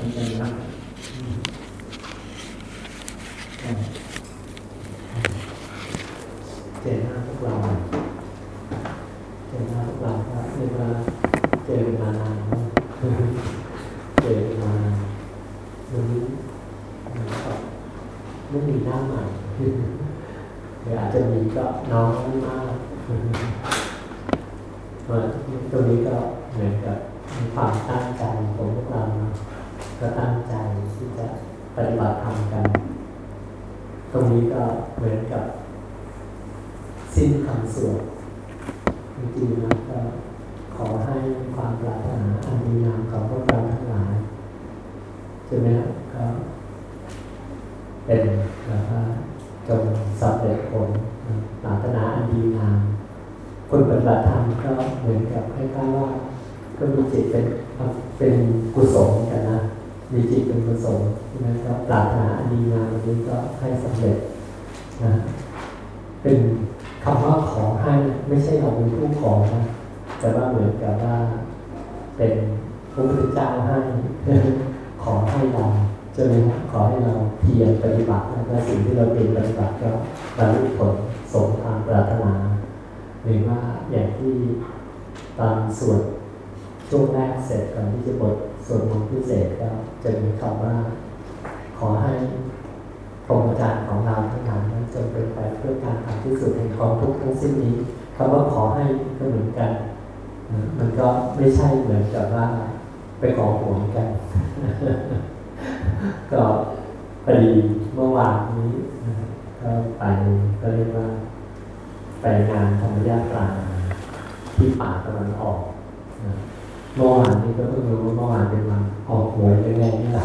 うん。 ให้สำเร็จนะเป็นคำว่าขอให้ไม่ใช่เราเป็นผู้ขอนะแต่ว่าเหมือนกับว่าเป็นพระพุทธเจ้าให้ ขอให้เราจะไหมครับขอให้เราเพียรปฏิบัติและสิ่งที่เราเพียรปฏิบัติก็บรรลุผลสมทางปรารถนา หรือว่าอย่างที่ตอนสวดช่วงแรกเสร็จก่อนที่จะบทสวดมนต์พิเศษก็จะมีคำว่า ขอให้พรหมจารย์ของเราทั้งหลายนั้นจงเป็นไปเพื่อการทำที่สุดแห่งความทุกข์ทั้งสิ้นนี้ คำว่าขอให้ก็เหมือนกัน มันก็ไม่ใช่เหมือนกับว่าไปขอหวยกัน ก็พอดีเมื่อวานนี้ก็ไปก็เรียกว่าไปงานธรรมยาตราที่ป่าตะวันออกเมื่อวานนี้ก็เพิ่งรู้ว่าเมื่อวานเป็นวันออกหวยยังไงนี่แหละ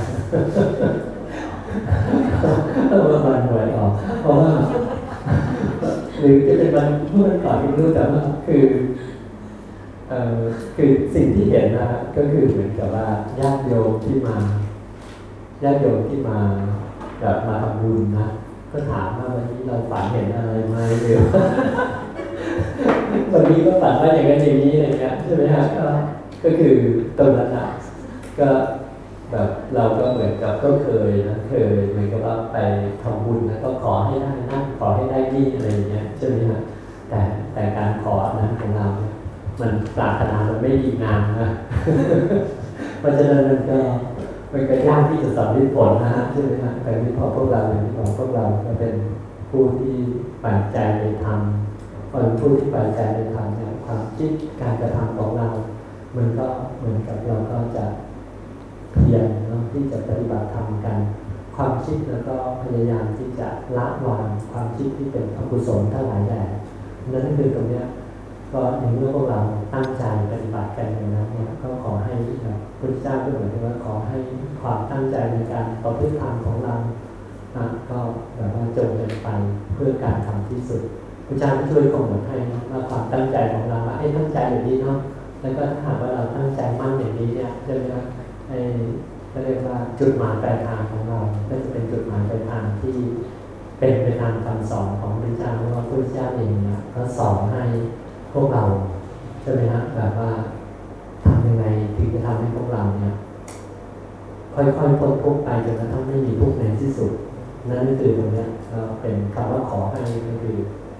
เมื่อวันหวยออกเพราะว่า หรือจะเป็นวันเมื่อวันก่อนที่ไม่รู้แต่ว่าคือเอ่อคือสิ่งที่เห็นนะก็คือเหมือนกับว่าญาติโยมที่มาญาติโยมที่มาแบบมาทำบุญนะก็ถามว่าวันนี้เราฝันเห็นอะไรไหมหรือวันนี้ก็ฝันว่าอย่างนั้นอย่างนี้อะไรเงี้ยใช่ไหมฮะก็ก็คือตรงนั้นนะก็ เราก็เหมือนกับก็เคยนะเคยเหมือนกับว่าไปทำบุญนะก็ขอให้ได้นั่นขอให้ได้นี่อะไรอย่างเงี้ยใช่ไหมฮะแต่แต่การขอนั้นของเรา มันปรารถนามันไม่ดีงามนะเพราะฉะนั้นมันก็มันก็ยากที่จะสำเร็จผลนะฮะใช่ไหมฮะแต่ที่พอพวกเราอย่างที่บอกพวกเราก็เป็นผู้ที่ปัจจัยในธรรมเป็นผู้ที่ไปใจในธรรมเนี่ยความคิดการกระทำของเรา มันก็เหมือนกับเราก็จะ เพียรเนาะที่จะปฏิบัติธรรมกัน ความคิดแล้วก็พยายามที่จะละวางความคิดที่เป็นอกุศลทั้งหลายแหล่นั่นคือตรงเนี้ยก็ในเมื่อพวกเราตั้งใจปฏิบัติกันอย่างนั้นเนี่ยก็ขอให้แบบพระเจ้าก็เหมือนกับว่าขอให้ความตั้งใจในการประพฤติธรรมของเราอะก็แบบว่าจงเป็นไปเพื่อการทำที่สุดพระเจ้าก็ช่วยกำหนดให้นะว่าความตั้งใจของเราว่าให้ตั้งใจอย่างนี้เนาะแล้วก็ถ้าหากว่าเราตั้งใจมั่นอย่างนี้เนี่ยจะเรีย ก็เรียกว่าจุดหมายปลายทางของเรา ก็จะเป็นจุดหมายปลายทางที่เป็นไปตามคำสอนของพระเจ้าเพราะว่าพระเจ้าเองเนี่ยก็สอนให้พวกเราใช่ไหมฮะแบบว่าทำยังไงถึงจะทำให้พวกเราเนี่ยค่อยๆพ้นทุกข์ไปจนกระทั่งไม่มีทุกข์ในที่สุด นั่นคือตรงนี้ยก็เป็นคำว่าขอให้ก็คือ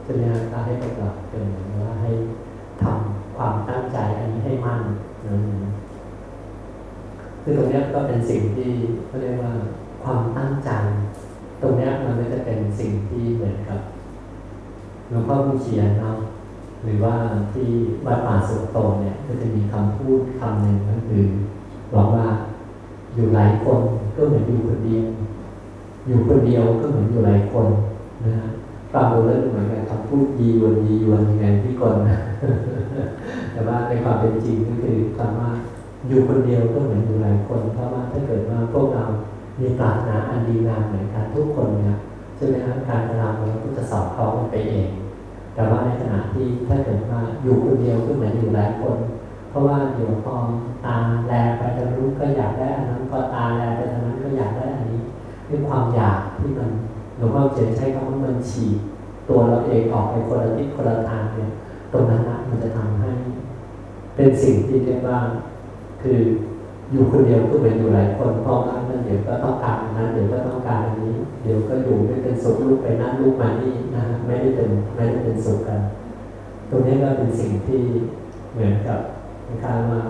จะมีการให้พวกเราเป็นว่าให้ทำความตั้งใจอันนี้ให้มั่นนะ คือตรงนี้ก็เป็นสิ่งที่เขาเรียกว่าความตั้งใจ ตรงนี้มันก็จะเป็นสิ่งที่เหมือนกับหลวงพ่อผู้เขียนเนาะหรือว่าที่วัดป่าสุกโตเนี่ยก็จะมีคำพูดคำหนึ่งก็คือบอกว่าอยู่หลายคนก็เหมือนอยู่คนเดียวอยู่คนเดียวก็เหมือนอยู่หลายคนนะฟังดูแล้วเหมือนกับคำพูดยีวนยีวนยังไงที่คนนะแต่ว่าในความเป็นจริงก็คือคำว่า อยู่คนเดียวก็เหมือนอยู่หลายคน เพราะว่าถ้าเกิดว่าพวกเรามีปรารถนาอันดีงามเหมือนกันทุกคนเนี่ยใช่ไหมครับการกระทำของเราก็จะสอบเขาไปเอง แต่ว่าในขณะที่ถ้าเกิดว่าอยู่คนเดียวก็เหมือนอยู่หลายคน เพราะว่าเดี๋ยวพอตาแลไปทางนู้นก็อยากได้อันนั้นพอตาแลไปทางนั้นก็อยากได้อันนี้ด้วยความอยากที่มันหลวงพ่อเจนใช้คำว่ามันฉีกตัวเราเองออกไปคนละทิศคนละทางเนี่ยตรงนั้นนะมันจะทำให้ เป็นสิ่งที่เรียกว่า คืออยู่คนเดียวก็เหมือนอยู่หลายคนพราะว่านั่นเดี๋ยวก็ต้องการนั้นเดี๋ยวก็ต้องการอันนี้ เดี๋ยวก็อยู่ไม่เป็นสุขลูกไปนั่นลูกมานี่นะฮะไม่ได้เป็นไม่ได้เป็นสุขกัน ตรงนี้ก็เป็นสิ่งที่เหมือนกับการว่า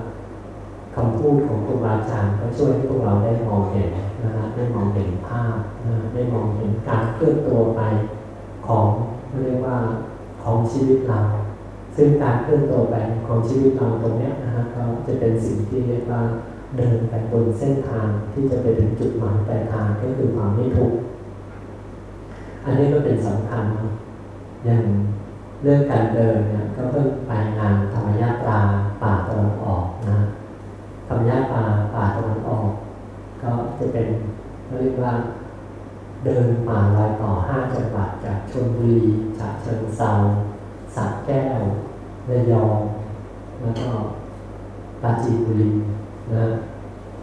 คำพูดของครูบาอาจารย์ก็ช่วยให้พวกเราได้มองเห็นนะฮะได้มองเห็นภาพนะได้มองเห็นการเคลื่อนตัวไปของเรียกว่าของชีวิตเรา ซึ่งการเคลื่อนตัวไปของชีวิตเราตรงนี้นะฮะก็จะเป็นสิ่งที่เรียกว่าเดินไปบนเส้นทางที่จะไปถึงจุดหมายปลายทางก็คือความไม่ทุกข์อันนี้ก็เป็นสำคัญนะอย่างเรื่องการเดินเนี่ยก็เพิ่งไปงานธรรมยาตราป่าตะวันออกนะธรรมยาตราป่าตะวันออก ก็จะเป็นเรียกว่าเดินป่าลอยต่อห้าจังหวัดจากชลบุรีจากเชิงเซา สระแก้วระยอง แล้วก็ปราจีนบุรีนะ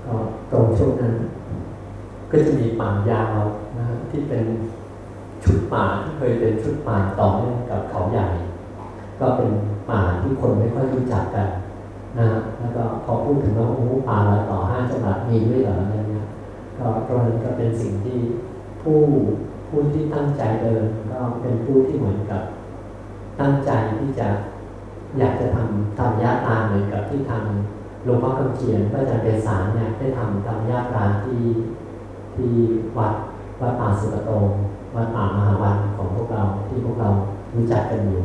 ก็ตรงช่วงนั้น ก็จะมีป่ายาวนะที่เป็นชุดป่าที่เคยเป็นชุดป่าต่อเนื่องกับเขาใหญ่ ก็เป็นป่าที่คนไม่ค่อยรู้จักกันนะแล้วก็พอพูดถึงว่าโอ้ป่าลอยต่อห้าจังหวัดมีด้วยเหรออะไรเงี้ยก็ตรงนั้นก็เป็นสิ่งที่ผู้ผู้ที่ตั้งใจเดินก็เป็นผู้ที่เหมือนกับ ตั้งใจที่จะอยากจะทำทำญาตาเหมือนกับที่ทางหลวงพ่อคำเขียนพระอาจารย์เปสารเนี่ยได้ทำทำญาตาที่ที่วัดวัดป่าสุกโตวัดป่ามหาวันของพวกเราที่พวกเรารู้จักกันอยู่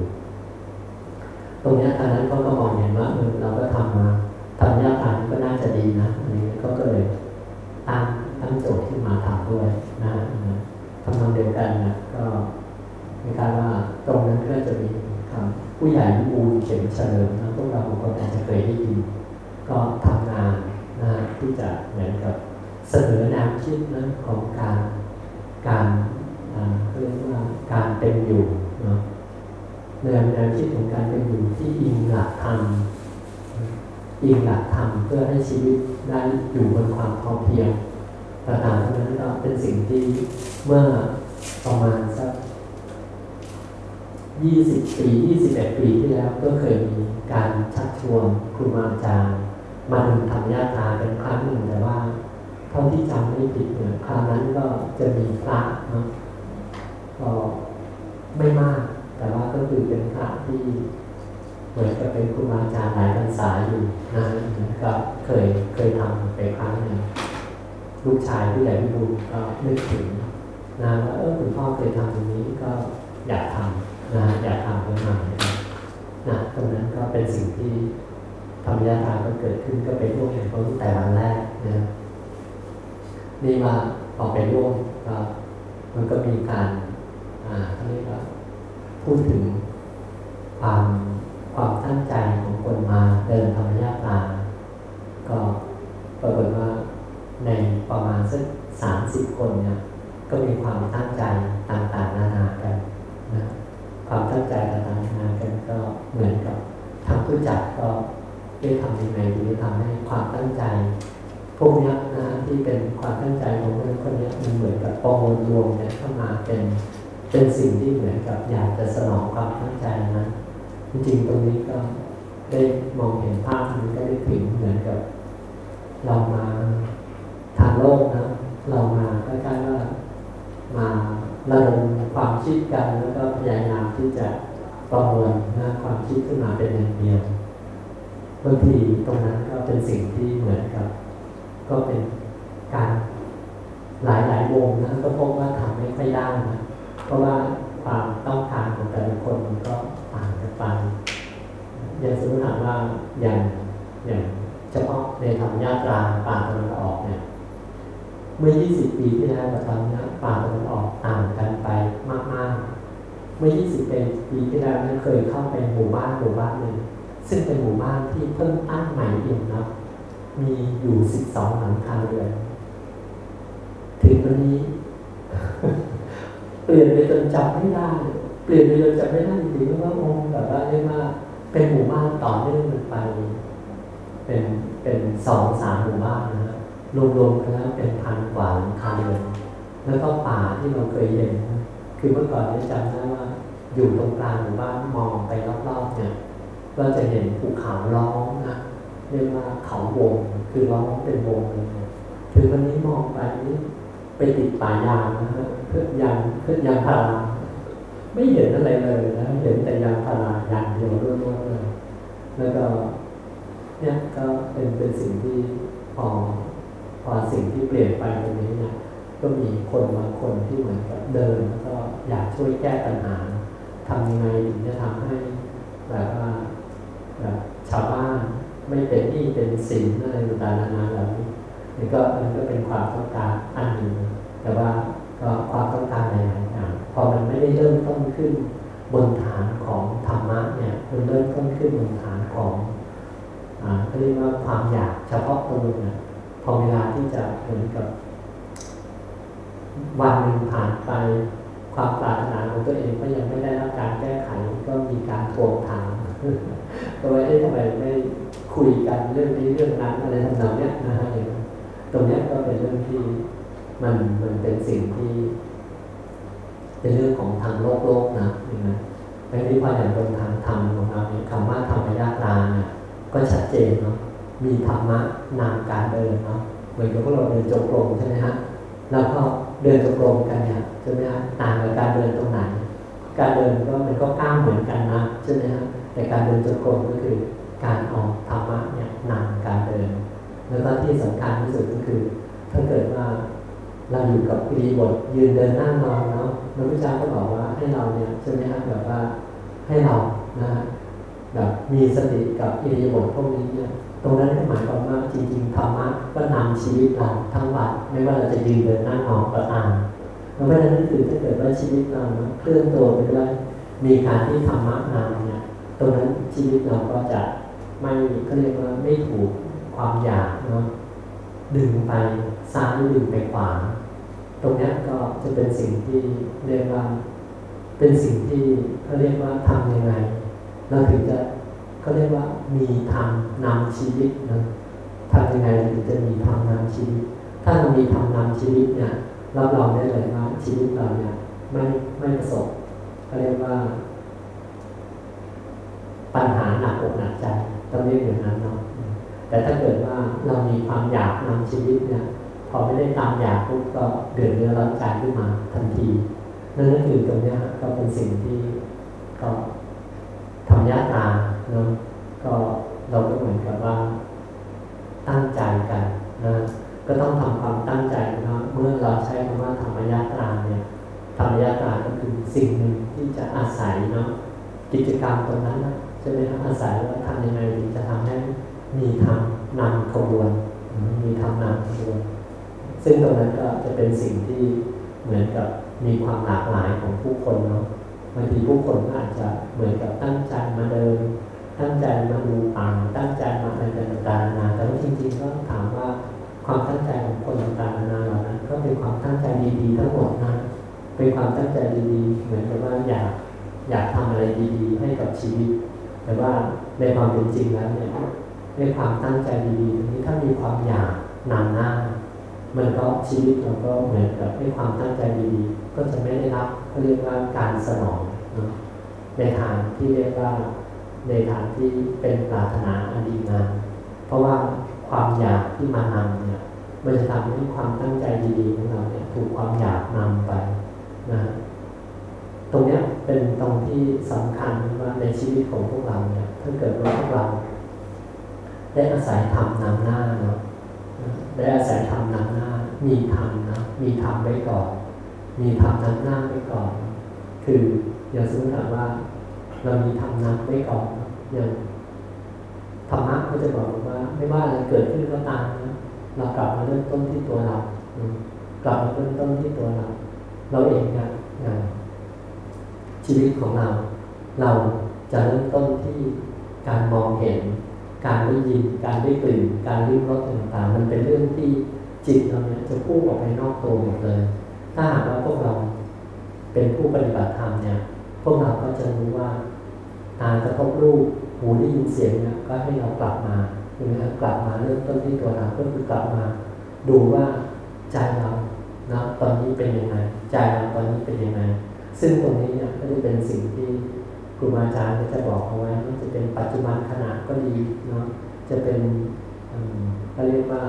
ตรงนี้ตอนนั้นเขาก็มองเห็นว่าเออเราก็ทำมาทำญาตาก็น่าจะดีนะอันนี้ก็ก็เลยตั้งตั้งโจทย์ขึ้นมาทำด้วยนะทำนองเดียวกันนะก็ในการว่าตรงนั้นก็จะมี ผู้ใหญ่บูนเข็มเฉลิมนะพวกเราบางคนอาจจะเคยได้ยิน ก็ทำงานนะที่จะเหมือนกับเสนอแนวคิดนะของการการเรียกว่าการเป็นอยู่เนาะแนวแนวคิดของการเป็นอยู่ที่อิงหลักธรรมอิงหลักธรรมเพื่อให้ชีวิตได้อยู่บนความพอเพียงประการนั้นก็เป็นสิ่งที่เมื่อประมาณสัก ยี่สิบปียี่สิบเอ็ดปีที่แล้วก็เคยมีการชักชวนครูอาจารย์ มาดูธรรมญาตาเป็นครั้งหนึ่งแต่ว่าเท่าที่จำไม่ผิดเนี่ยคราวนั้นก็จะมีพระเนาะก็ไม่มาก แต่ว่าก็คือเป็นพระที่เหมือนกับเป็นครูอาจารย์หลายพรรษาอยู่นะก็เคยเคยทำไปครั้งหนึ่งลูกชายผู้ใหญ่พี่บูก็นึกถึงนะว่าเออคุณพ่อเคยทำตรงนี้ก็อยากทำ นะอยากทำขึ้นมานะตรงนั้นก็เป็นสิ่งที่ธรรมยาทาก็เกิดขึ้นก็ไปร่วมเห็นเขาตั้งแต่วันแรกนะนี่ว่าพอไปร่วมก็มันก็มีการอ่าเขาเรียกว่าพูดถึงความความตั้งใจของคนมาเดินธรรมยาตราก็ปรากฏว่าในประมาณสักสามสิบคนเนี่ยก็มีความตั้งใจต่างๆนานากัน ความตั้งใจต่างๆนานากันก็เหมือนกับทางผู้จัดก็ได้ทำยังไงดีทำให้ความตั้งใจ พวกนี้นะที่เป็นความตั้งใจของคนคนนี้มันเหมือนกับประมวลรวมเนี่ยเข้ามาเป็นเป็นสิ่งที่เหมือนกับอยากจะสนองความตั้งใจนั้นจริงๆตรงนี้ก็ได้มองเห็นภาพมันก็ได้ถึงเหมือนกับ เรามาทางโลกนะ เรามาใกล้ๆว่ามา ระดมความคิดกันแล้วก็พยายามที่จะประมวลนะความคิดขึ้นมาเป็นหนึ่งเดียวบางทีตรงนั้นก็เป็นสิ่งที่เหมือนกับ ก็เป็นการหลายหลายวงนะก็พบว่าทำไม่ค่อยได้นะเพราะว่าความต้องการของแต่ละคนมันก็ต่างกันไปอย่างสมมติว่าอย่างอย่างเฉพาะในธรรมญาตราป่าตะวันออกเนี่ย เมื่อ 20 ปีที่แล้วกับตอนนี้ป่าตะวันออกต่างกันไปมากๆ เมื่อ 20 ปีที่แล้วนั้นเคยเข้าไปหมู่บ้านหมู่บ้านหนึ่งซึ่งเป็นหมู่บ้านที่เพิ่งตั้งใหม่เองนะมีอยู่ 12 หลังคาเรือนถึงวันนี้ เปลี่ยนไปจนจำไม่ได้ เปลี่ยนไปจนจำไม่ได้จริงๆว่าองค์แบบว่าเรียกว่าเป็นหมู่บ้านต่อเนื่องกันไป เป็นเป็นสองสามหมู่บ้านนะ รวมๆกันแล้วเป็นพันกว่าหลังคาเรือนแล้วก็ป่าที่เราเคยเห็น คือเมื่อก่อนเนี่ยจำได้ว่า อยู่ตรงกลางหมู่บ้านมองไปรอบๆเนี่ยก็จะเห็นภูเขาล้อมนะเรียกว่าเขาวงคือร้องเป็นวงเลยถึงวันนี้มองไปนี่ไปติดป่ายางนะฮะเพื่อยางเพื่อยางพาราไม่เห็นอะไรเลยนะเห็นแต่ยางพาราอย่างเดียวล้วนๆเลยแล้วก็เนี่ยก็เป็นเป็นสิ่งที่พอ พอสิ่งที่เปลี่ยนไปตรงนี้เนี่ยก็มีคนบางคนที่เหมือนกับเดินแล้วก็อยากช่วยแก้ปัญหาทำยังไงถึงจะทำให้แบบว่าแบบชาวบ้านไม่เป็นหนี้เป็นสินอะไรต่างๆนานาเหล่านี้นี่ก็มันก็เป็นความต้องการอันหนึ่งแต่ว่าก็ความต้องการหลายๆอย่างพอมันไม่ได้เริ่มต้นขึ้นบนฐานของธรรมะเนี่ยมันเริ่มต้นขึ้นบนฐานของอ่าเขาเรียกว่าความอยากเฉพาะตัวเนี่ย พอเวลาที่จะเหมือนกับ วันหนึ่งผ่านไป ความปรารถนาของตัวเองก็ยังไม่ได้รับการแก้ไขก็มีการทวงถามก็ว่าเอ๊ะทำไมไม่คุยกันเรื่องนี้เรื่องนั้นอะไรทำนองเนี้ยนะฮะองตรงเนี้ยก็เป็นเรื่องที่มันมันเป็นสิ่งที่ เป็นเรื่องของทางโลกโลกนะอย่างนั้นแต่ที่พออย่างบนทางธรรมของเราเนี่ยคำว่าธรรมยาตราเนี่ยก็ชัดเจนเนาะ มีธรรมะนำการเดินเนาะเหมือนกับพวกเราเดินจงกรมใช่ไหมฮะแล้วก็เดินจงกรมกันเนี่ยใช่ไหมฮะต่างกับการเดินตรงไหน การเดินก็มันก็ก้าวเหมือนกันนะใช่ไหมฮะแต่การเดินจงกรมก็คือการออกธรรมะเนี่ยนำการเดิน แล้วก็ที่สำคัญที่สุดก็คือ ถ้าเกิดว่าเราอยู่กับอิริบทยืนเดินนั่งนอนเนาะพระพุทธเจ้าก็บอกว่าให้เราเนี่ยใช่ไหมฮะแบบว่าให้เรานะฮะแบบมีสติกับอิริยาบถพวกนี้เนี่ย รงนั้นหมายความว่าจริงๆธรรมะก็นำชีวิตเราทั้งวันไม่ว่าเราจะยืนเดินนั่งนอนก็ตามเพราะฉะนั้นคือถ้าเกิดว่าชีวิตเราเคลื่อนตัวไปด้วยมีการที่ธรรมะนำเนี่ยตรงนั้นชีวิตเราก็จะไม่เขาเรียกว่าไม่ถูกความอยากเนาะดึงไปซ้ายดึงไปขวาตรงนี้ก็จะเป็นสิ่งที่เรียกว่าเป็นสิ่งที่เขาเรียกว่าทำยังไง เราถึงจะ เขาเรียกว่ามีธรรมนำชีวิตนะทำยังไงถึงจะมีธรรมนำชีวิต ถ้าเรามีธรรมนำชีวิตเนี่ยรับรองได้เลยว่าชีวิตเราเนี่ยไม่ไม่ประสบเขาเรียกว่า ปัญหาหนักอกหนักใจต้องเรียกอย่างนั้นเนาะแต่ถ้าเกิดว่าเรามีความอยากนำชีวิตเนี่ยพอไม่ได้ตามอยากปุ๊บก็เดือดเนื้อร้อนใจขึ้นมาทันทีนั่นก็คือตรงนี้ก็เป็นสิ่งที่ก็ทำยาตา นะก็เราก็เหมือนกับว่า ตั้งใจกันนะก็ต้องทำความตั้งใจนะเมื่อเราใช้คำว่าธรรมยาตราเนี่ยธรรมยาตราก็คือสิ่งหนึ่งที่จะอาศัยเนาะกิจกรรมตรงนั้นนะใช่ไหมครับอาศัยว่าทำยังไงถึงจะทำให้มีทำนำขบวน มีทำนำขบวน ซึ่งตรงนั้นก็จะเป็นสิ่งที่เหมือนกับมีความหลากหลายของผู้คนเนาะบางทีผู้คนก็อาจจะเหมือนกับตั้งใจมาเดิน ตั้งใจมาดูป่าตั้งใจมาอะไรต่างๆนาแต่ว่าจริงๆก็ถามว่าความตั้งใจของคนต่างๆนาเหล่านั้น ก็เป็นความตั้งใจดีๆทั้งหมดนะเป็นความตั้งใจดีๆเหมือนกับว่าอยากอยากทำอะไรดีๆ ให้กับชีวิต แต่ว่าในความเป็นจริงแล้วเนี่ยในความตั้งใจดีๆนี้ถ้ามีความอยากนำหน้า มันก็ชีวิตเราก็เหมือนกับให้ความตั้งใจดีๆก็จะไม่ได้รับเขาเรียกว่าการสนองเนาะในทางที่เรียกว่า ในทางที่เป็นปรารถนาอันดีงามเพราะว่าความอยากที่มานำเนี่ยมันจะทำให้ความตั้งใจดีๆของเราเนี่ยถูกความอยากนำไปนะตรงนี้เป็นตรงที่สำคัญว่าในชีวิตของพวกเราเนี่ยถ้าเกิดว่าพวกเรา ได้อาศัยทำนำหน้าเนาะได้อาศัยทำนำหน้า มีทำนะมีทำไว้ก่อน มีทำนำหน้าไว้ก่อน คืออย่าสมมติว่า เรามีทำนำไว้ก่อน อย่างธรรมะก็จะบอกว่า ไม่ว่าอะไรเกิดขึ้นก็ตามนะเรากลับมาเริ่มต้นที่ตัวเรากลับมาเริ่มต้นที่ตัวเรา เราเองนะชีวิตของเรา เราจะเริ่มต้นที่การมองเห็น การได้ยิน การได้กลิ่น การริ้มรสต่างๆ มันเป็นเรื่องที่จิตเราเนี่ยจะพุ่งออกไปนอกตัวหมดเลย ถ้าหากว่าพวกเราเป็นผู้ปฏิบัติธรรมเนี่ย พวกเราก็จะรู้ว่า ตากระทบรูปหูได้ยินเสียงเนี่ยก็ให้เรากลับมาใช่ไหมครับกลับมาเริ่มต้นที่ตัวเราก็คือกลับมา ดูว่าใจเรานะตอนนี้เป็นยังไงใจเราตอนนี้เป็นยังไงซึ่งตรงนี้เนี่ยก็จะเป็นสิ่งที่ครูบาอาจารย์ก็จะบอกเอาไว้ว่าจะเป็นปัจจุบันขณะก็ดีเนาะจะเป็นเขาเรียกว่า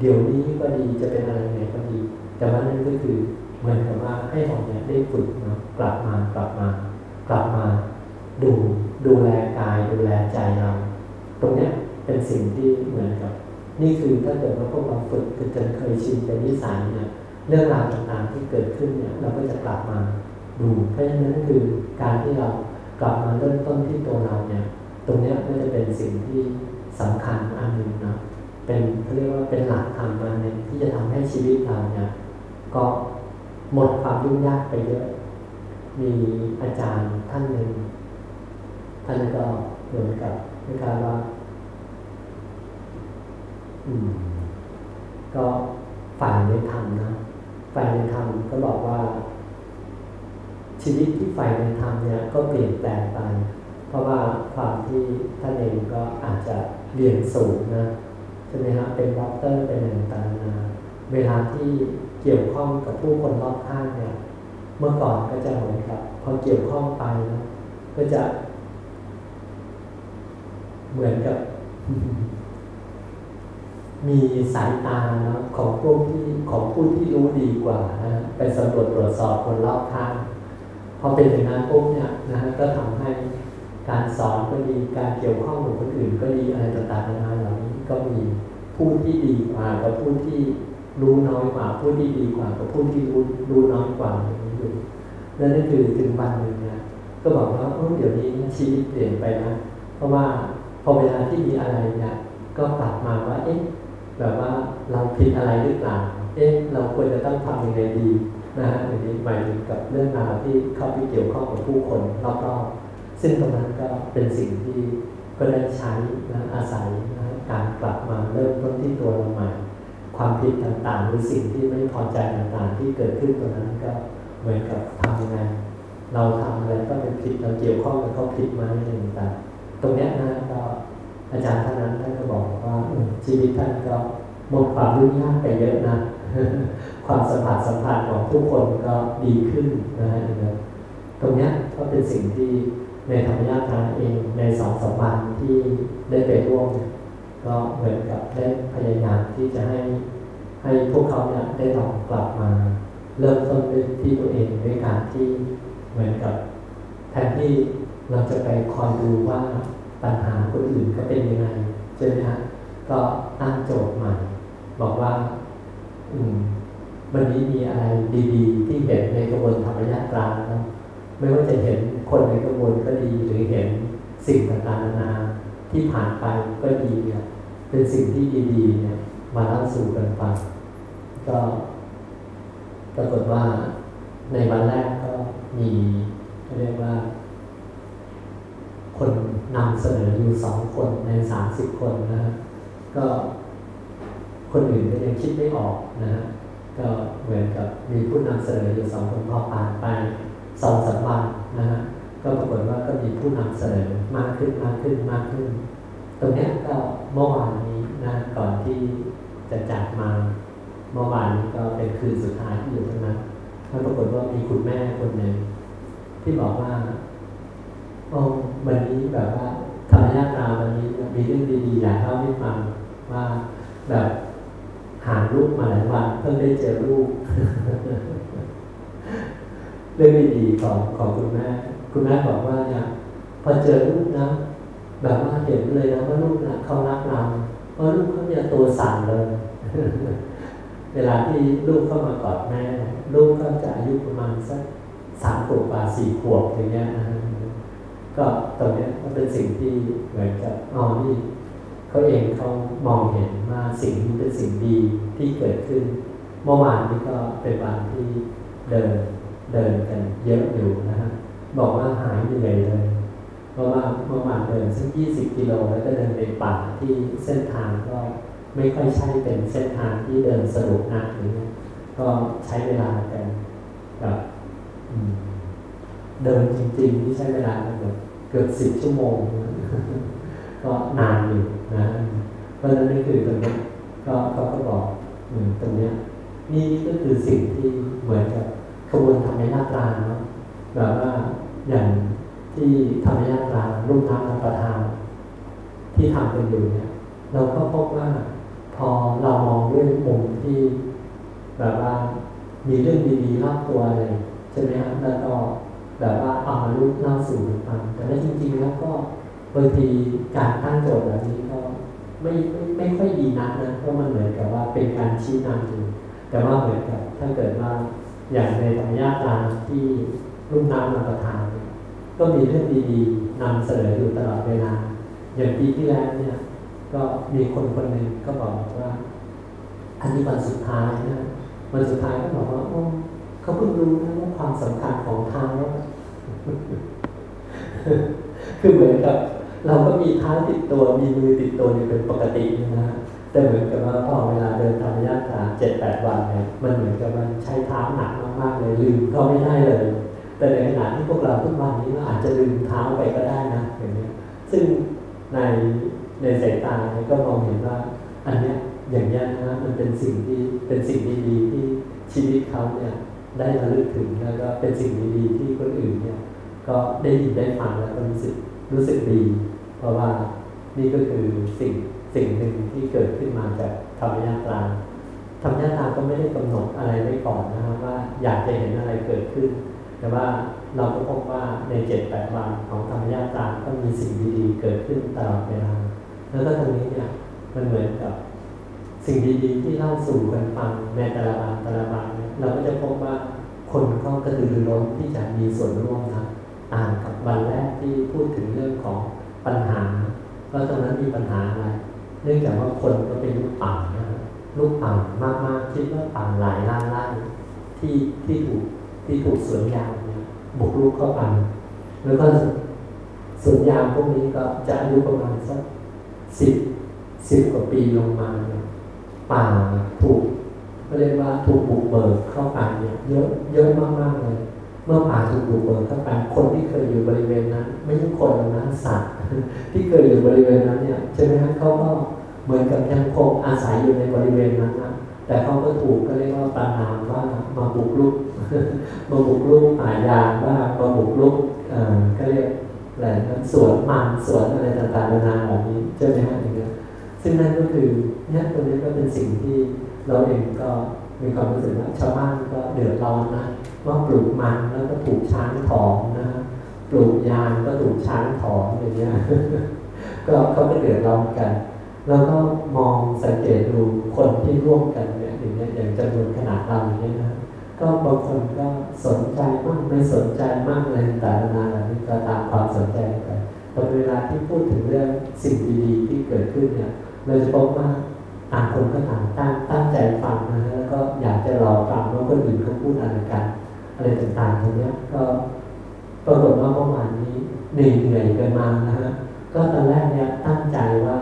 เดี๋ยวนี้ก็ดีจะเป็นอะไรไงก็ดี แต่ว่านั่นก็คือเหมือนกับว่าให้เราเนี่ยได้ฝึกเนาะกลับมากลับมากลับมา ดูดูแลกายดูแลใจเรา ตรงเนี้ยเป็นสิ่งที่เหมือนกับ นี่คือถ้าเกิดว่าพวกเราฝึกจนเคยชินเป็นนิสัยเนี่ยเรื่องราวต่างๆที่เกิดขึ้นเนี่ยเราก็จะกลับมาดูเพราะฉะนั้นคือการที่เรากลับมาเริ่มต้นที่ตัวเราเนี่ย ตรงนี้ก็จะเป็นสิ่งที่สำคัญอันหนึ่งนะเป็นเขาเรียกว่าเป็นหลักธรรมอันหนึ่งที่จะทำให้ชีวิตเราเนี่ยก็หมดความยุ่งยากไปเยอะ มีอาจารย์ท่านหนึ่ง ท่านก็เหมือนกับคล้ายๆว่าอืม ก็ฝ่ายในธรรมนะฝ่ายในธรรมก็บอกว่า ชีวิตที่ฝ่ายในธรรมเนี่ยก็เปลี่ยนแปลงไป เพราะว่าความที่ท่านเองก็อาจจะเรียนสูงนะใช่ไหมฮะเป็นด็อกเตอร์เป็นอะไรต่างๆเวลาที่เกี่ยวข้องกับผู้คนรอบข้างเนี่ย เมื่อก่อนก็จะเหมือนกับพอเกี่ยวข้องไปนะก็จะ เหมือนกับ มีสายตาของพวกที่ของผู้ที่รู้ดีกว่านะไปสำรวจตรวจสอบคนรอบข้างพอเป็นอย่างนั้นปุ๊บเนี่ยนะก็ทำให้การสอนก็ดีการเกี่ยวข้องกับคนอื่นก็ดีอะไรต่างๆนานาเหล่านี้ก็มีผู้ที่ดีกว่ากับผู้ที่รู้น้อยกว่าผู้ที่ดีกว่ากับผู้ที่รู้รู้น้อยกว่าอย่างนี้อยู่นั่นก็คือถึงวันหนึ่งเนี่ยก็บอกว่าเออเดี๋ยวนี้ชีวิตเปลี่ยนไปนะเพราะว่า พอเวลาที่มีอะไรเนี่ยก็กลับมาว่าเอ๊ะแบบว่าเราผิดอะไรหรือเปล่าเอ๊ะเราควรจะต้องทำยังไงดีนะฮะอันนี้หมายถึงกับเรื่องราวที่เข้าไปเกี่ยวข้องกับผู้คนรอบๆซึ่งตรงนั้นก็เป็นสิ่งที่ก็ได้ใช้นะอาศัยนะการกลับมาเริ่มต้นที่ตัวเราใหม่ความผิดต่างๆหรือสิ่งที่ไม่พอใจต่างๆ ที่เกิดขึ้นตรงนั้นก็เหมือนกับทำยังไงเราทำอะไรก็เป็นผิดเราเกี่ยวข้องกับเขาผิดไหมอะไรต่างๆ ตรงนี้นะก็อาจารย์ท่านนั้นท่านก็บอกว่าชีวิตท่านก็หมดความยุ่งยากไปเยอะนะความสัมผัสสัมพันธ์ของทุกคนก็ดีขึ้นนะฮะตรงนี้ก็เป็นสิ่งที่ในธรรมญาตราเองในสองสามวันที่ได้ไปร่วมก็เหมือนกับได้พยายามที่จะให้ให้พวกเขาเนี่ยได้ลองกลับมา เริ่มต้นด้วยที่ตัวเองด้วยการที่เหมือนกับแทนที่ เราจะไปคอยดูว่าปัญหาคนอื่นก็เป็นยังไงใช่ไหมฮะก็ตั้งโจทย์ใหม่ บอกว่า อืม วันนี้มีอะไรดีๆ ที่เห็นในกระบวนธรรมญาตราแล้วไม่ว่าจะเห็นคนในกระบวนก็ดีหรือเห็นสิ่งต่างๆนานาที่ผ่านไปก็ดีเนี่ยเป็นสิ่งที่ดีๆเนี่ยมาเล่าสู่กันฟังก็ปรากฏว่าในวันแรกก็มีเรียกว่า คนนำเสนออยู่สองคนในสามสิบคนนะฮะก็คนอื่นก็ยังคิดไม่ออกนะฮะก็เหมือนกับมีผู้นำเสนออยู่สองคนพอผ่านไปสองสามวันนะฮะก็ปรากฏว่าก็มีผู้นำเสนอมากขึ้นมากขึ้นมากขึ้น ตรงนี้ก็เมื่อวานนี้นะก่อนที่จะจัดมาเมื่อวานนี้ก็เป็นคืนสุดท้ายที่อยู่ตรงนั้นแล้วปรากฏว่ามีคุณแม่คนหนึ่งที่บอกว่า โอ้วันนี้แบบว่าธรรมญาตาวันนี้มีเรื่องดีๆอยากเล่าให้ฟังว่าแบบหาลูกมาหลายวันเพิ่งได้เจอลูกเรื่องดีๆของของคุณแม่ คุณแม่บอกว่าเนี่ยพอเจอลูกนะแบบว่าเห็นเลยนะว่าลูกนะเขารักเราเพราะลูกเขาเนี่ยตัวสั่นเลย เวลาที่ลูกเข้ามากอดแม่ ลูกก็จะอายุประมาณสักสามขวบกว่าสี่ขวบอย่างเงี้ยนะ ก็ตรงนี้ก็เป็นสิ่งที่เหมือนกับอ๋อนี่เขาเองเขามองเห็นว่าสิ่งนี้เป็นสิ่งดีที่เกิดขึ้น เมื่อวานนี้ก็เป็นวันที่เดินเดินกันเยอะอยู่นะฮะบอกว่าหายเหนื่อยเลย เพราะว่าเมื่อวานเดินสักยี่สิบกิโลแล้วก็เดินในป่าที่เส้นทางก็ไม่ค่อยใช่เป็นเส้นทางที่เดินสะดวกนักหรือก็ใช้เวลากันแบบเดินจริงๆที่ใช้เวลาแบบ กือบสิบชั่วโมง ก็นานอยู่นะเพราะฉะนั้นนี่คือตรงนี้ก็เขาก็บอกตรงนี้นี่ก็คือสิ่งที่เหมือนกับขบวนธรรมญาตราเนาะแบบว่าอย่างที่ธรรมญาตราลูกน้ำประทานที่ทำกันอยู่เนี่ย เราก็พบว่าพอเรามองด้วยมุมที่แบบว่ามีเรื่องดีๆรอบตัวเลยใช่ไหมครับแล้วก็ แบบว่าเอามาลูกเล่าสู่ฟังแต่ว่าจริง ๆ แล้วก็บางทีการตั้งโจทย์แบบนี้ก็ไม่ไม่ไม่ค่อยดีนักนะเพราะมันเหมือนกับว่าเป็นการชี้นำอยู่แต่ว่าเหมือนกับถ้าเกิดว่าอย่างในธรรมญาตาที่รุ่นน้ำนำประทาน ก็มีเรื่องดีๆนำเสนออยู่ตลอดเวลา อย่างปีที่แล้วเนี่ย ก็มีคนคนหนึ่งก็บอกว่า อันนี้วันสุดท้ายนะวันสุดท้ายก็บอกว่าโอ้ เขาเพิ่งรู้นะว่าความสำคัญของเท้าคือเหมือนกับ เราก็มีเท้าติดตัวมีมือติดตัวอยู่เป็นปกตินะแต่เหมือนกับว่าพอเวลาเดินทางระยะทางเจ็ดแปดวันเนี่ยมันเหมือนกับมันใช้เท้าหนักมากๆเลยลืมก็ไม่ได้เลย แต่ในขณะที่พวกเราทุกวันนี้เราอาจจะลืมเท้าไปก็ได้นะอย่างนี้ซึ่งในในสายตาเนี่ยก็มองเห็นว่า อันเนี้ยอย่างนี้นะมันเป็นสิ่งที่เป็นสิ่งดีๆที่ชีวิตเขาเนี่ย ได้ระลึกถึงแล้วก็เป็นสิ่งดีๆที่คนอื่นเนี่ยก็ได้ยินได้ฟังแล้วก็รู้สึกรู้สึกดี เพราะว่านี่ก็คือสิ่งสิ่งหนึ่งที่เกิดขึ้นมาจากธรรมญาตราธรรมญาตราก็ไม่ได้กำหนดอะไรไว้ก่อนนะครับว่าอยากจะเห็นอะไรเกิดขึ้น แต่ว่าเราก็พบว่าในเจ็ดแปดวันของธรรมญาตราก็มีสิ่งดีๆ เกิดขึ้นตลอดเวลาแล้วก็ตรงนี้เนี่ยมันเหมือนกับ สิ่งดีๆที่เล่าสู่กันฟังในแต่ละวันแต่ละวันเนี่ย เราก็จะพบว่าคนก็กระตือรือร้นที่จะมีส่วนร่วมนะต่างกับวันแรกที่พูดถึงเรื่องของปัญหาว่าตรงนั้นมีปัญหาอะไรเนื่องจากว่าคนก็เป็นลูกป่านะลูกป่ามากๆคิดว่าป่าหลายล้านไร่ที่ที่ถูกที่ถูกสวนยางบุกรุกเข้าไปแล้วก็สวนยางพวกนี้ก็จะอายุประมาณสักสิบสิบกว่าปีลงมาเนี่ยป่าถูก เรียกว่าถูกบุกเบิกเข้าไปเนี่ยเยอะเยอะมากๆเลย เมื่อป่าถูกบุกเบิกเข้าไปคนที่เคยอยู่บริเวณนั้น ไม่ใช่คนนะสัตว์ที่เคยอยู่บริเวณนั้นเนี่ยใช่ไหมครับเขาก็เหมือนกับยังคงอาศัยอยู่ในบริเวณนั้นนะแต่เขาก็ถูกก็เรียกว่าปานามว่ามาบุกรุกมาบุกรุกป่ายางว่ามาบุกรุกเอ่อก็เรียกอะไรนะสวนมันสวนอะไรต่างๆนานาแบบนี้ใช่ไหมฮะอย่างเงี้ยซึ่งนั่นก็คือเนี่ยตรงนี้ก็เป็นสิ่งที่ เราเองก็มีความรู้สึกว่าชาวบ้านก็เดือดร้อนนะว่าปลูกมันแล้วก็ถูกช้างถอนนะปลูกยางก็ถูกช้างถอนอย่างเงี้ยก็เขาก็เดือดร้อนกัน แล้วก็มองสังเกตดูคนที่ร่วมกันเนี่ยอย่างเงี้ยอย่างจำนวนขนาดเราอย่างเงี้ยนะก็บางคนก็สนใจมากไม่สนใจมากอะไรต่างๆนานานี่ก็ตามความสนใจไปแต่เวลาที่พูดถึงเรื่องสิ่งดีๆที่เกิดขึ้นเนี่ยเราจะพบว่า ต่างคนก็ต่างตั้งตั้งใจฟังนะแล้วก็อยากจะรอฟังว่าคนอื่นเขาพูดอะไรกันอะไรต่างๆตรงนี้ก็ปรากฏว่าเมื่อวานนี้เหนื่อยเหนื่อยกันมานะฮะก็ตอนแรกเนี่ยตั้งใจว่า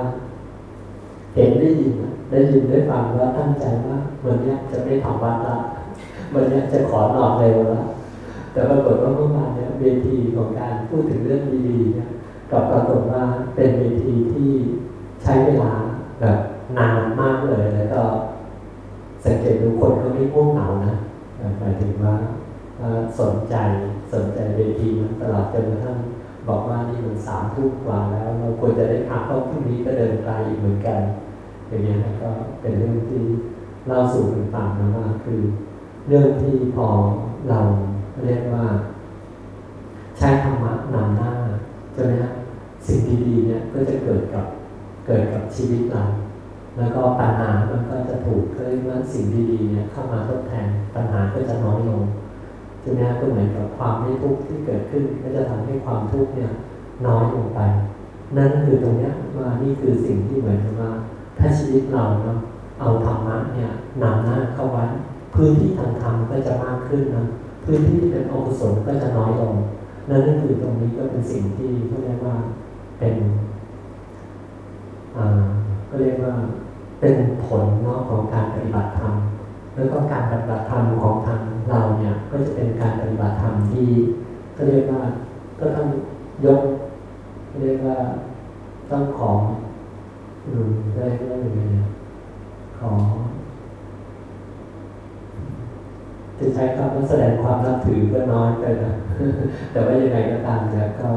เห็นได้ยินได้ยินได้ฟังว่าตั้งใจว่าวันนี้จะไม่ทำวัดละวันนี้จะขอนอนเร็วละแต่ปรากฏว่าเมื่อวานเนี่ยเวทีของการพูดถึงเรื่องดีๆเนี่ยกับปรากฏว่าเป็นเวทีที่ใช้เวลาแบบ นานมากเลย แล้วก็สังเกตดูคนก็ไม่ง่วงเหงานะหมายถึงว่าสนใจสนใจเวทีมันตลอดจนกระทั่งบอกว่านี่มันสามทุ่มกว่าแล้วเราควรจะได้พักเพราะพรุ่งนี้ก็เดินไกลอีกเหมือนกัน อย่างนี้นะก็เป็นเรื่องที่เล่าสู่กันฟังนะว่าคือ เรื่องที่พอเราเรียกว่า ใช้ธรรมะนำหน้าใช่ไหมฮะสิ่งดีๆเนี่ยก็จะเกิดกับเกิดกับชีวิตเรา แล้วก็ปัญหามันก็จะถูกเรียกว่าสิ่งดีๆเนี่ยเข้ามาทดแทนปัญหาก็จะน้อยลงใช่ไหมก็เหมือนกับความไม่ทุกข์ที่เกิดขึ้น ก็จะทำให้ความทุกข์เนี่ยน้อยลงไป นั่นคือตรงนี้ว่านี่คือสิ่งที่เหมือนกับว่า ถ้าชีวิตเราเนาะเอาธรรมะเนี่ยนำหน้าเข้าไว้พื้นที่ทางธรรมก็จะมากขึ้นนะพื้นที่ที่เป็นอกุศลก็จะน้อยลงนั่นก็คือตรงนี้ก็เป็นสิ่งที่เรียกว่าเป็นอ่าก็เรียกว่า เป็นผลเนาะของการปฏิบัติธรรมแล้วก็การปฏิบัติธรรมของทางเราเนี่ยก็จะเป็นการปฏิบัติธรรมที่ก็เรียกว่าก็ต้องยกเรียกว่าต้องของอืมได้ได้ยังไงขอจะใช้คำว่าแสดงความนับถือก็น้อยไปนะแต่ว่ายังไงก็ตามเนี่ยก็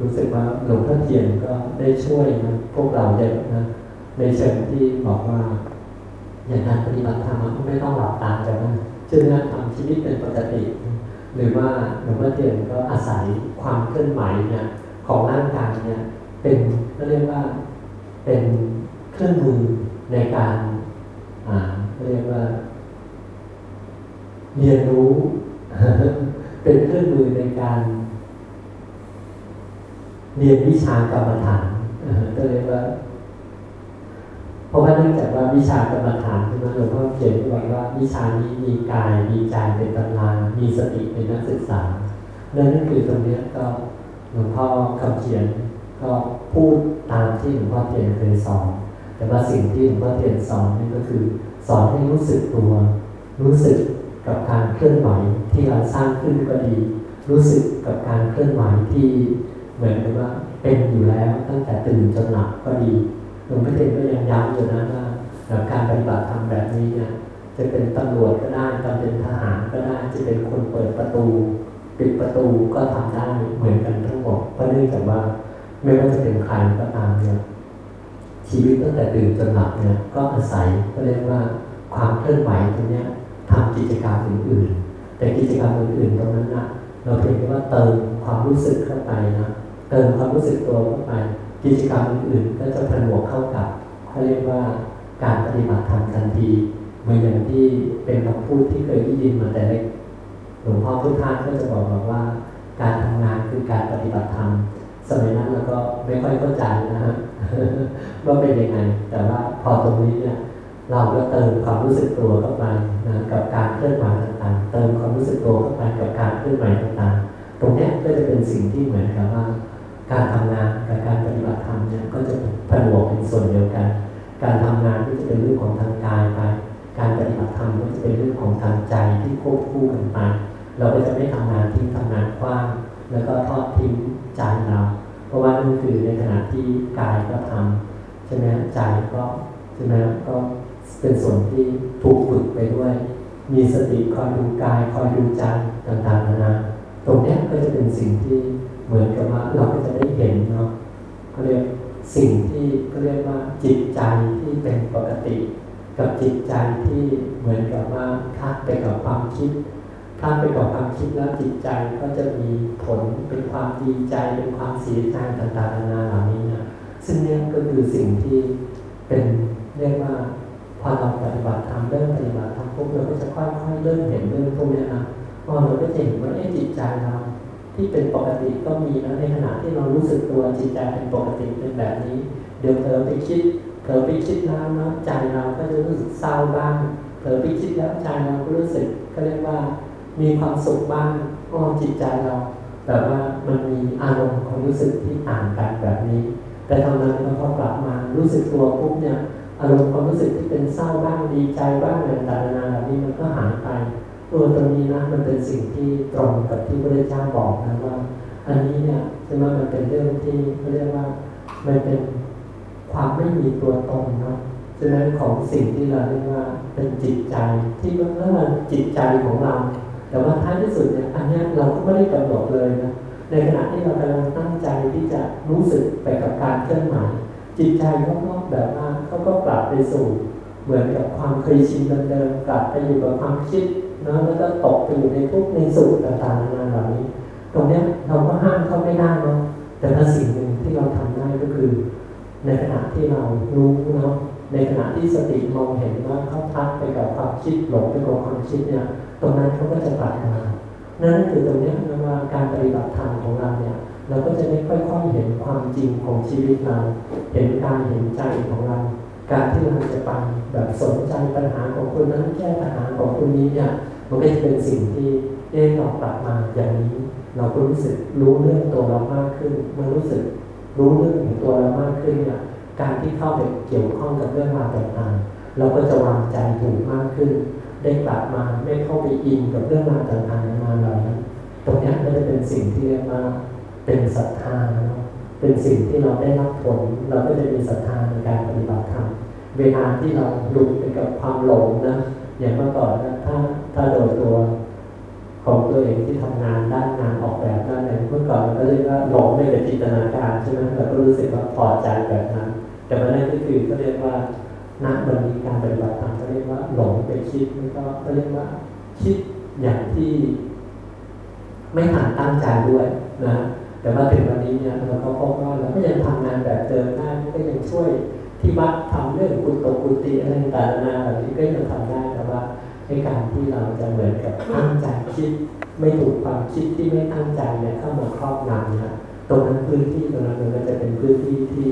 รู้สึกว่าหลวงพ่อเทียนก็ได้ช่วยนะพวกเราเยอะนะ ในเชิงที่บอกว่า อย่างการปฏิบัติธรรมก็ไม่ต้องหลับตากันนะจึงทำชีวิตเป็นปกติ หรือว่าหลวงพ่อเทียนก็อาศัยความเคลื่อนไหวเนี่ยของร่างกายเนี่ยเป็นก็เรียกว่าเป็นเครื่องมือในการอ่าเรียกว่า เรียนรู้ เป็นเครื่องมือในการ เรียนวิชากรรมฐานก็เรียกว่า เพราะว่าเนื่องจากว่าวิชากรรมฐานใช่ไหมหลวงพ่อเขียนไว้ว่าวิชานี้มีกายมีใจเป็นตำรามีสติเป็นนักศึกษานั่นคือตรงนี้ก็หลวงพ่อคำเขียนก็พูดตามที่หลวงพ่อเทียนเคยสอนแต่ว่าสิ่งที่หลวงพ่อเทียนสอนนี่ก็คือ สอนให้รู้สึกตัว รู้สึกกับการเคลื่อนไหวที่เราสร้างขึ้นก็ดี รู้สึกกับการเคลื่อนไหวที่เหมือนกับว่าเป็นอยู่แล้วตั้งแต่ตื่นจนหลับก็ดี ลวงพ่อเทียนก็ยังย้ำอยู่นะว่าการปฏิบัติธรรมแบบนี้เนี่ยจะเป็นตำรวจก็ได้จะเป็นทหารก็ได้จะเป็นคนเปิดประตูปิดประตูก็ทำได้เหมือนกันทั้งหมดเพราะเนื่องจากว่าไม่ว่าจะเป็นใครก็ตามเนี่ยชีวิตตั้งแต่ตื่นจนหลับเนี่ยก็อาศัยก็เรียกว่าความเคลื่อนไหวตรงนี้ทำกิจกรรมอื่นๆ แต่กิจกรรมอื่นๆตรงนั้นนะเราเพียงแค่ว่าเติมความรู้สึกเข้าไปนะเติมความรู้สึกตัวเข้าไป กิจกรรมอื่นๆก็จะผนวกเข้ากับเขาเรียกว่าการปฏิบัติธรรมทันทีเหมือนอย่างที่เป็นคำพูดที่เคยได้ยินมาแต่เล็กหลวงพ่อพุทธาก็จะบอกบอกว่า การทำงานคือการปฏิบัติธรรมสมัยนั้นเราก็ไม่ค่อยเข้าใจนะฮะว่าเป็นยังไง แต่ว่าพอตรงนี้เนี่ยเราก็เติมความรู้สึกตัวเข้าไปนะกับการเคลื่อนไหวต่างๆ เติมความรู้สึกตัวเข้าไปกับการเคลื่อนไหวต่างๆ ตรงนี้ก็จะเป็นสิ่งที่เหมือนกับว่า การทำงานกับการปฏิบัติธรรมเนี่ยก็จะผนวกเป็นส่วนเดียวกัน การทำงานก็จะเป็นเรื่องของทางกายไปการปฏิบัติธรรมก็จะเป็นเรื่องของทางใจที่ควบคู่กันไปเราก็จะไม่ทำงานทิ้งทำงานกว้าง แล้วก็ทอดทิ้งใจเรา เพราะว่านั่นคือในขณะที่กายก็ทำใช่ไหมใจก็ใช่ไหมก็เป็นส่วนที่ถูกฝึกไปด้วย มีสติคอยดูกายคอยดูใจต่างๆนานาตรงนี้ก็จะเป็นสิ่งที่ เหมือนกับว่าเราก็จะได้เห็นเนาะเขาเรียกสิ่งที่เขาเรียกว่าจิตใจที่เป็นปกติ กับจิตใจที่เหมือนกับว่าคาดไปกับความคิดคลาดไปกับความคิดแล้วจิตใจก็จะมีผลเป็นความดีใจเป็นความเสียใจต่างๆนานาเหล่านี้นะซึ่งนี่ก็คือสิ่งที่เป็นเรียกว่าพอเราปฏิบัติธรรมเริ่มปฏิบัติธรรมปุ๊บเราก็จะค่อยๆเริ่มเห็นเรื่องพวกนี้นะพอเราก็จะเห็นว่าเอ๊ะจิตใจเรา ที่เป็นปกติก็มีนะในขณะที่เรารู้สึกตัวจิตใจเป็นปกติเป็นแบบนี้ เดี๋ยวเธอไปคิดเผลอไปคิดแล้วนะใจเราก็จะรู้สึกเศร้าบ้างเผลอไปคิดแล้วใจเราก็รู้สึกก็เรียกว่ามีความสุขบ้างอ้อจิตใจเราแต่ว่ามันมีอารมณ์ความรู้สึกที่ต่างกันแบบนี้ แต่ทำนั้นพอกลับมารู้สึกตัวปุ๊บเนี่ยอารมณ์ความรู้สึกที่เป็นเศร้าบ้างดีใจบ้างอะไรต่างๆนานาแบบนี้มันก็หายไป ตัวตรงนี้นะมันเป็นสิ่งที่ตรงกับที่พระเจ้าบอกนะว่า อันนี้เนี่ยใช่ไหมมันเป็นเรื่องที่เขาเรียกว่ามันเป็นความไม่มีตัวตนเนาะฉะนั้นของสิ่งที่เราเรียกว่าเป็นจิตใจที่มันก็มันจิตใจของเรา แต่ว่าท้ายที่สุดเนี่ยอันนี้เราก็ไม่ได้กำหนดเลยนะในขณะที่เรากำลังตั้งใจที่จะรู้สึกไปกับการเคลื่อนไหวจิตใจเขาก็แบบว่าเขาก็ปรับไปสู่ เหมือนกับความเคยชินเดิมๆกลับไปอยู่กับความคิด นะแล้วก็ตกไปอยู่ในทุกในสุขต่างๆนานาเหล่านี้ ตรงนี้เราก็ห้ามเขาไม่ได้เนาะแต่ถ้าสิ่งหนึ่งที่เราทำได้ก็คือ ในขณะที่เรารู้เนาะในขณะที่สติมองเห็นว่าเขาพัดไปกับความคิดหลงไปกับความคิดเนี่ย ตรงนั้นเขาก็จะกลับมานั่นคือตรงนี้นะว่าการปฏิบัติธรรมของเราเนี่ยเราก็จะได้ค่อยๆเห็นความจริงของชีวิตเรา เห็นการเห็นใจของเรา การที่เราจะไปแบบสนใจปัญหาของคนนั้นแก้ปัญหาของคนนี้เนี่ย มันก็จะเป็นสิ่งที่เอ๊เรากลับมาอย่างนี้ เราก็รู้สึกรู้เรื่องตัวเรามากขึ้นมันรู้สึกรู้เรื่องของตัวเรามากขึ้นเนี่ยการที่เข้าไปเกี่ยวข้องกับเรื่องราวต่างๆ เราก็จะวางใจถูกมากขึ้น ได้กลับมาไม่เข้าไปอินกับเรื่องราวต่างๆนานาเหล่านั้นตรงนี้ก็จะเป็นสิ่งที่เรียกว่าเป็นศรัทธาเนาะเป็นสิ่งที่เราได้รับผล เราก็จะมีศรัทธาในการปฏิบัติธรรมเวลาที่เราหลุดไปกับความหลงนะอย่างเมื่อก่อนนะถ้า ถ้าโดยตัวของตัวเองที่ทำงานด้านงานออกแบบด้านอะไรเมื่อก่อนก็เรียกว่าหลงในกับจินตนาการใช่ไหมเราก็รู้สึกว่าพอใจแบบนั้น แต่ว่านั่นก็คือก็เรียกว่าณวันนี้การปฏิบัติธรรมก็เรียกว่าหลงไปคิดมันก็ก็เรียกว่าคิดอย่างที่ไม่ทันตั้งใจด้วยนะแต่ว่าถึงวันนี้เนี่ยเราก็พบว่าเราก็ยังทำงานแบบเดิมได้ก็ยังช่วยที่วัดทำเรื่องกุตกุฏิอะไรต่างๆนานาแบบนี้ก็ยังทำได้แต่ว่า ในการที่เราจะเหมือนกับตั้งใจคิด ไม่ถูกความคิดที่ไม่ตั้งใจเนี่ยเข้ามาครอบงำนะตรงนั้นพื้นที่ตรงนั้นมันก็จะเป็นพื้นที่ที่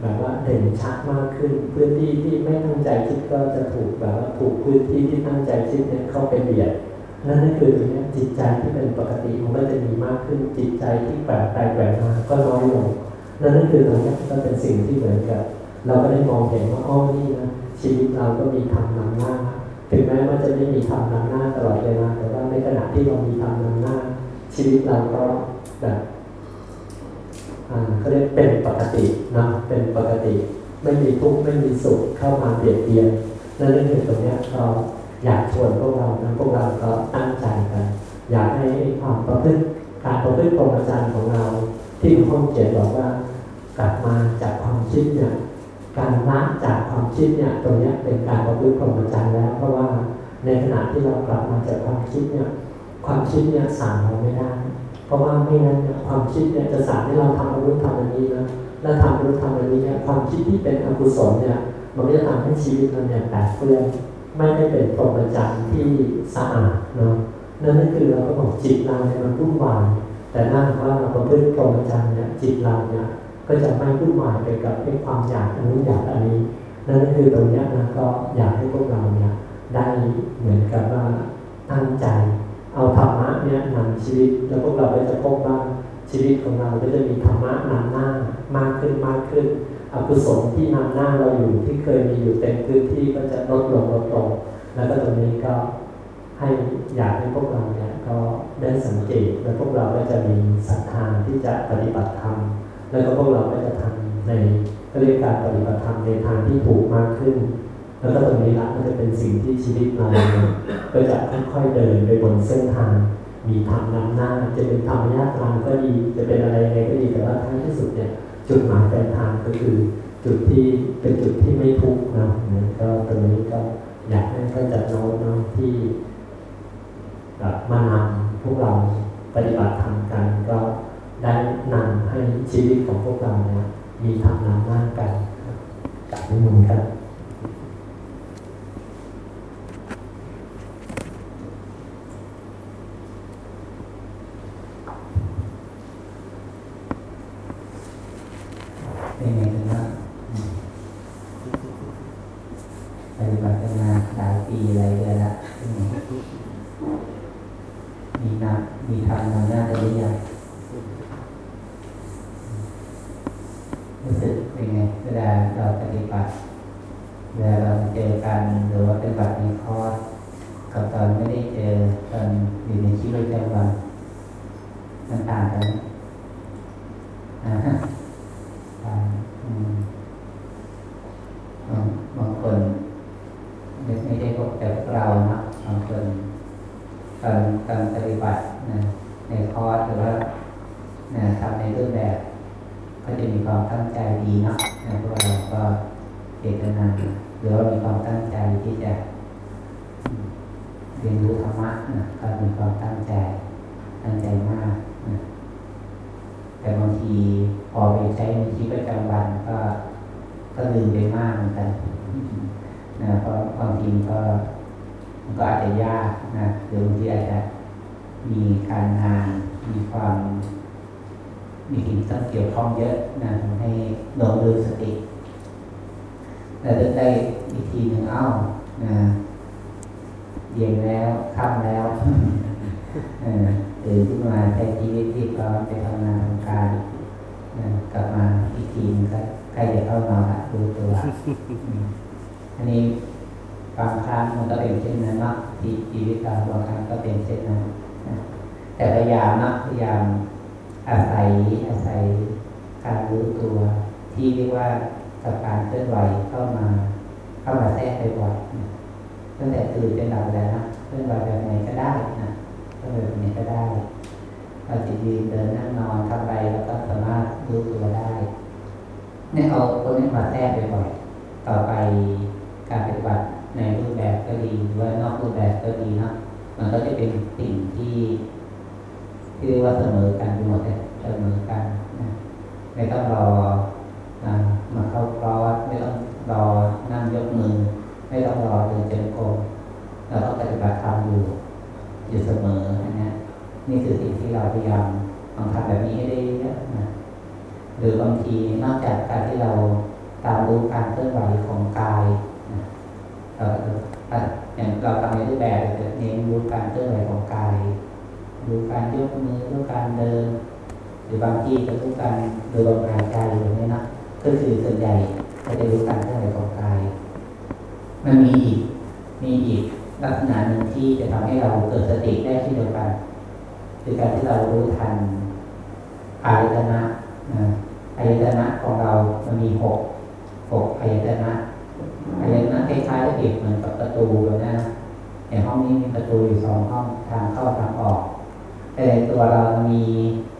แบบว่าเด่นชัดมากขึ้น พื้นที่ที่ไม่ตั้งใจคิดก็จะถูกแบบว่าถูกพื้นที่ที่ตั้งใจคิดเนี่ยเข้าไปเบียดนั่นนั่นคือตรงนี้จิตใจที่เป็นปกติมันก็จะมีมากขึ้นจิตใจที่แปลกไปแปลกมาก็น้อยลงนั่นนั่นคือตรงนี้ก็เป็นสิ่งที่เหมือนกับ เราก็ได้มองเห็นว่าอ้อนี่นะชีวิตเราก็มีธรรมนำหน้า ถึงแม้ว่าจะไม่มีธรรมนำหน้าตลอดเวลาแต่ว่าในขณะที่เรามีธรรมนำหน้า ชีวิตเราก็แบบอ่าเขาเรียกเป็นปกตินะเป็นปกติ ไม่มีทุกข์ไม่มีสุขเข้ามาเบียดเบียนนั่นเองตรงเนี้ยเราอยากชวนพวกเรานะพวกเราก็ตั้งใจกันอยากให้ความประพฤติการประพฤติพรหมจรรย์ของเรา ที่หลวงพ่อเขียนบอกว่ากลับมาจากความคิดเนี่ย การละจากความคิดเนี่ยตรงนี้เป็นการประพฤติพรหมจรรย์แล้ว เพราะว่าในขณะที่เรากลับมาจากความคิดเนี่ยความคิดเนี่ยสั่งเราไม่ได้ เพราะว่าไม่งั้นเนี่ยความคิดเนี่ยจะสั่งให้เราทำรู้ทำอันนี้นะแล้วทำรู้ทำอันนี้เนี่ยความคิดที่เป็นอกุศลเนี่ยมันก็จะทำให้ชีวิตเราเนี่ยแปดเปื้อนไม่ได้เป็นพรหมจรรย์ที่สะอาดเนาะนั่นก็คือเราก็บอกจิตเราเนี่ยมันวุ่นวายแต่ถ้าหากว่าเราประพฤติพรหมจรรย์เนี่ยจิตเราเนี่ย ก็จะไม่วุ่นวายไปกับไอ้ความอยากอันนู้นอยากอันนี้นั่นก็คือตรงนี้นะก็อยากให้พวกเราเนี่ยได้เหมือนกับว่าตั้งใจ เอาธรรมะเนี่ยนำชีวิต แล้วพวกเราก็จะพบว่าชีวิตของเราก็จะมีธรรมะนำหน้ามากขึ้นมากขึ้นอกุศลที่นำหน้าเราอยู่ที่เคยมีอยู่เต็มพื้นที่ก็จะลดลงลดลงแล้วก็ตรงนี้ก็ให้อยากให้พวกเราเนี่ยก็ได้สังเกตแล้วพวกเราก็จะมีศรัทธาที่จะปฏิบัติธรรม แล้วก็พวกเราก็จะทำในก็เรียกการปฏิบัติธรรมในทางที่ถูกมากขึ้น แล้วก็ตรงนี้ละก็จะเป็นสิ่งที่ชีวิตเราก็จะค่อยๆเดินไปบนเส้นทาง มีธรรมนำหน้า จะเป็นธรรมยาตราก็ดี จะเป็นอะไรไงก็ดีแต่ว่าท้ายที่สุดเนี่ยจุดหมายปลายทางก็คือจุดที่เป็นจุดที่ไม่ทุกข์นะนะก็ตรงนี้ก็อยากให้ท่านจัดโน้ตเนาะที่แบบมานำพวกเราปฏิบัติธรรมกันก็ ได้นำให้ชีวิตของพวกเราเนี่ยมีธรรมนำหน้ากันครับกับนิมนต์ครับเป็นไงกันบ้าปฏิบัติกันมาหลายปีหลายเดือนละอืมมีนับมีทำนำหน้าได้หรือยังรู้สึกเป็นไงเวลาเราปฏิบัติเวลาเราเจอกันหรือว่าปฏิบัติในคอร์สกับตอนไม่ได้เจอตอนอยู่ในชีวิตประจำวันมันต่างกันไหมอ่าฮะ อ่าอืมบางบางคนไม่ไม่ได้พบแต่พวกเรานะบางคนตอนตอนปฏิบัตินะในคอร์สหรือว่านะทำในรูปแบบ ก็จะมีความตั้งใจดีเนาะนะพวกเราก็เจตนาหรือว่ามีความตั้งใจที่จะอืมเรียนรู้ธรรมะนะก็มีความตั้งใจ ตั้งใจมากนะ แต่บางทีพอไปใช้ในชีวิตประจำวันก็ก็ ลืมไปมากเหมือนกันนะเพราะบางทีก็มันก็อาจจะยากนะหรือบางทีอาจจะมีการงานมีความมีสิ่งที่ต้องเกี่ยวข้องเยอะนะทำให้หลงลืมสติ แต่ได้ได้อีกทีหนึ่งเอ้านะเย็นแล้วค่ำแล้วตื่นขึ้นมาใช้ชีวิตที่พร้อมไปทำงานทำการกลับมาอีกทีนึงก็ ใกล้จะเข้านอนรู้ตัว อันนี้บางครั้งมันก็เป็นเช่นนั้นเนาะที่ชีวิตเราบางครั้งก็เป็นเช่นนั้นแต่พยายามนะพยายามอาศัยอาศัยการรู้ตัว ที่เรียกว่ากับการเคลื่อนไหวเข้ามาเข้ามาแทรกบ่อยตั้งแต่ตื่นจนหลับแล้วนะเคลื่อนไหวแบบไหนก็ได้นะก็แบบนี้ก็ได้เราจะยืนเดินนั่งนอนทำอะไรแล้วก็สามารถรู้ตัวได้ เนี่ยเอาตัวนี้มาแทรกบ่อยๆต่อไปการปฏิบัติในรูปแบบก็ดีหรือว่านอกรูปแบบก็ดีเนาะมันก็จะเป็นสิ่งที่ที่เรียกว่าเสมอกันไปหมดเลยเสมอกันนะไม่ต้องรอนะมาเข้าคลอสไม่ต้องรอนั่งยกมือ ไม่ต้องรอเดินเจริญกรมเราก็ปฏิบัติธรรมอยู่อยู่เสมอนเนี้ยนี่คือสิ่งที่เราพยายามลองทำแบบนี้ให้ได้เยอะนะ หรือบางทีนอกจากการที่เราตามรู้การเคลื่อนไหวของกายเราอะอย่างเราทำในรูปแบบเราจะเน้นรู้การเคลื่อนไหวของกายรู้การยกมือรู้การเดิน หรือบางทีก็รู้การดูลมหายใจอย่างนี้นะก็คือส่วนใหญ่เราจะรู้การเคลื่อนไหวของกาย มันมีอีกมีอีกลักษณะหนึ่งที่จะทำให้เราเกิดสติได้เช่นเดียวกันคือการที่เรารู้ทันอายตนะ อายตนะของเรา มันมีหกหกอายตนะอายตนะคล้ายๆกับเปรียบเหมือนกับประตูนั้นนะอย่างห้องนี้มีประตูอยู่สองห้องทางเข้าทางออก แต่ในตัวเรามี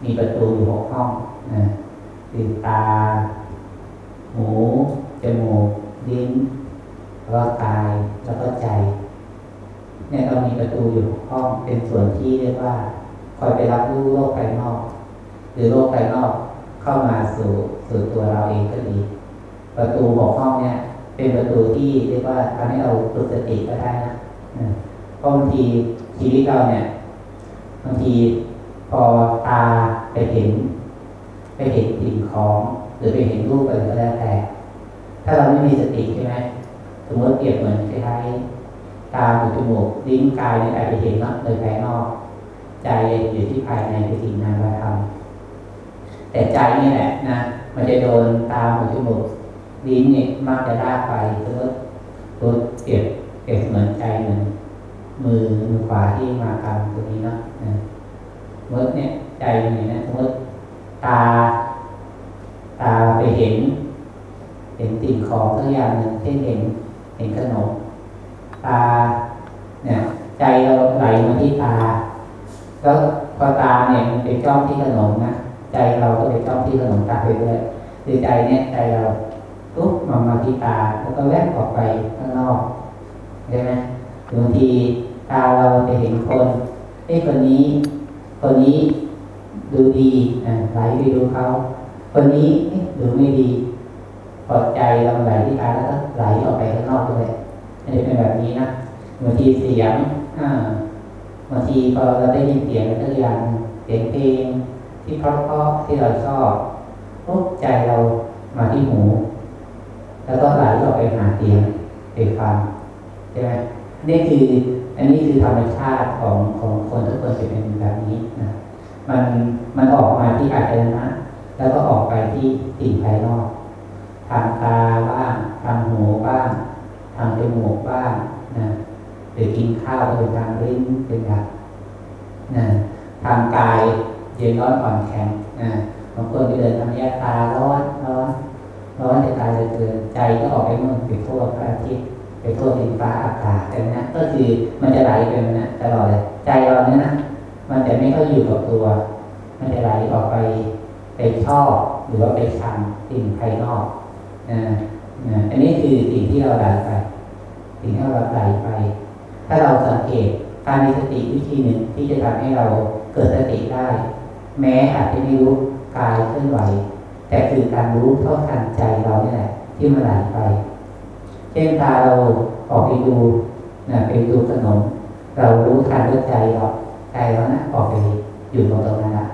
มีประตูอยู่หกห้องนะคือตา หูจมูกลิ้นแล้วก็กายแล้วก็ใจเนี่ยเรามีประตูอยู่หกห้องเป็นส่วนที่เรียกว่า คอยไปรับรู้โลกภายนอก หรือโลกภายนอก เข้ามาสู่สู่ตัวเราเองก็ดี ประตูหกห้องเนี่ยเป็นประตูที่เรียกว่าทำให้เราฝึกสติก็ได้นะเพราะบางทีชีวิตเราเนี่ยบางทีพอตาไปเห็น ไปเห็นสิ่งของหรือไปเห็นรูปอะไรก็แล้วแต่ ถ้าเราไม่มีสติใช่ไหมสมมติเปรียบเหมือนคล้ายๆตาหูจมูกลิ้นกายเนี่ยอาจจะเห็นเนาะโดยภายนอก ใจอยู่ที่ภายในเป็นสิ่งนามธรรม แต่ใจนี่แหละนะมันจะโดนตาหูจมูกลิ้นเนี่ยมากจะลากไปสมมติตัวเปรียบเปรียบเหมือนใจเหมือนมือมือขวาที่มากำตรงนี้เนาะนะสมมติเนี่ยใจเนี่ยนะสมมติตา ตาไปเห็น เห็นสิ่งของสักอย่างหนึ่งเช่นเห็นเห็นขนมตาเนี่ย ใจเราไหลมาที่ตา แล้วพอตาเนี่ยมันไปจ้องที่ขนมนะ ใจเราก็ไปจ้องที่ขนมตาไปด้วยคือใจเนี่ยใจเราปุ๊บมามาที่ตาแล้วก็แวบออกไปข้างนอกใช่ไหมบางทีตาเราไปเห็นคนไอ้คนนี้ คนนี้ดูดีอ่ไหลไปดูเขาคนนี้เอ๊ะดูไม่ดีพอใจเราไหลที่ตาแล้วก็ไหลออกไปข้างนอกด้วยอันนี้เป็นแบบนี้นะบางทีเสียงอ่าบางทีพอเราได้ยินเสียงตัวอย่างเสียงเพลง ที่เพราะๆที่เราชอบปุ๊บใจเรามาที่หู แล้วก็ไหลออกไปหาเสียงไปฟังใช่ไหมนี่คืออันนี้คือธรรมชาติของของคนทุกคนจะเป็นแบบนี้นะมันมันออกมาที่อาจารนะแล้วก็ออกไปที่สิ่งภายนอก ทางตาบ้างทางหูบ้างทางจมูกบ้างนะหรือกินข้าวก็เป็นทางลิ้นเป็นหลักนะทางกาย เย็นร้อนอ่อนแข็งนะบางคนไปเดินทำยาตาร้อนร้อนร้อนในกายเลยเกินใจก็ออกไปนู่นไปทั่วพระอาทิตย์ไปทั่วดินฟ้าอากาศแต่นะก็คือมันจะไหลไปนนะตลอดเลยใจเราเนี่ยนะมันจะไม่ค่อยอยู่กับตัว มันจะไหลออกไปไปชอบหรือว่าไปชังสิ่งภายนอกนะนะอันนี้คือสิ่งที่เราไหลไป สิ่งที่เราไหลไป ถ้าเราสังเกตการมีสติวิธีหนึ่งที่จะทำให้เราเกิดสติได้ แม้อาจจะไม่รู้กายเคลื่อนไหว แต่คือการรู้เท่าทันใจเราเนี่ยแหละที่มันไหลไป เช่นตาเราออกไปดูนะไปดูขนม เรารู้ทันว่าใจเราใจเรานะออกไปอยู่ตรงตรงนั้นละ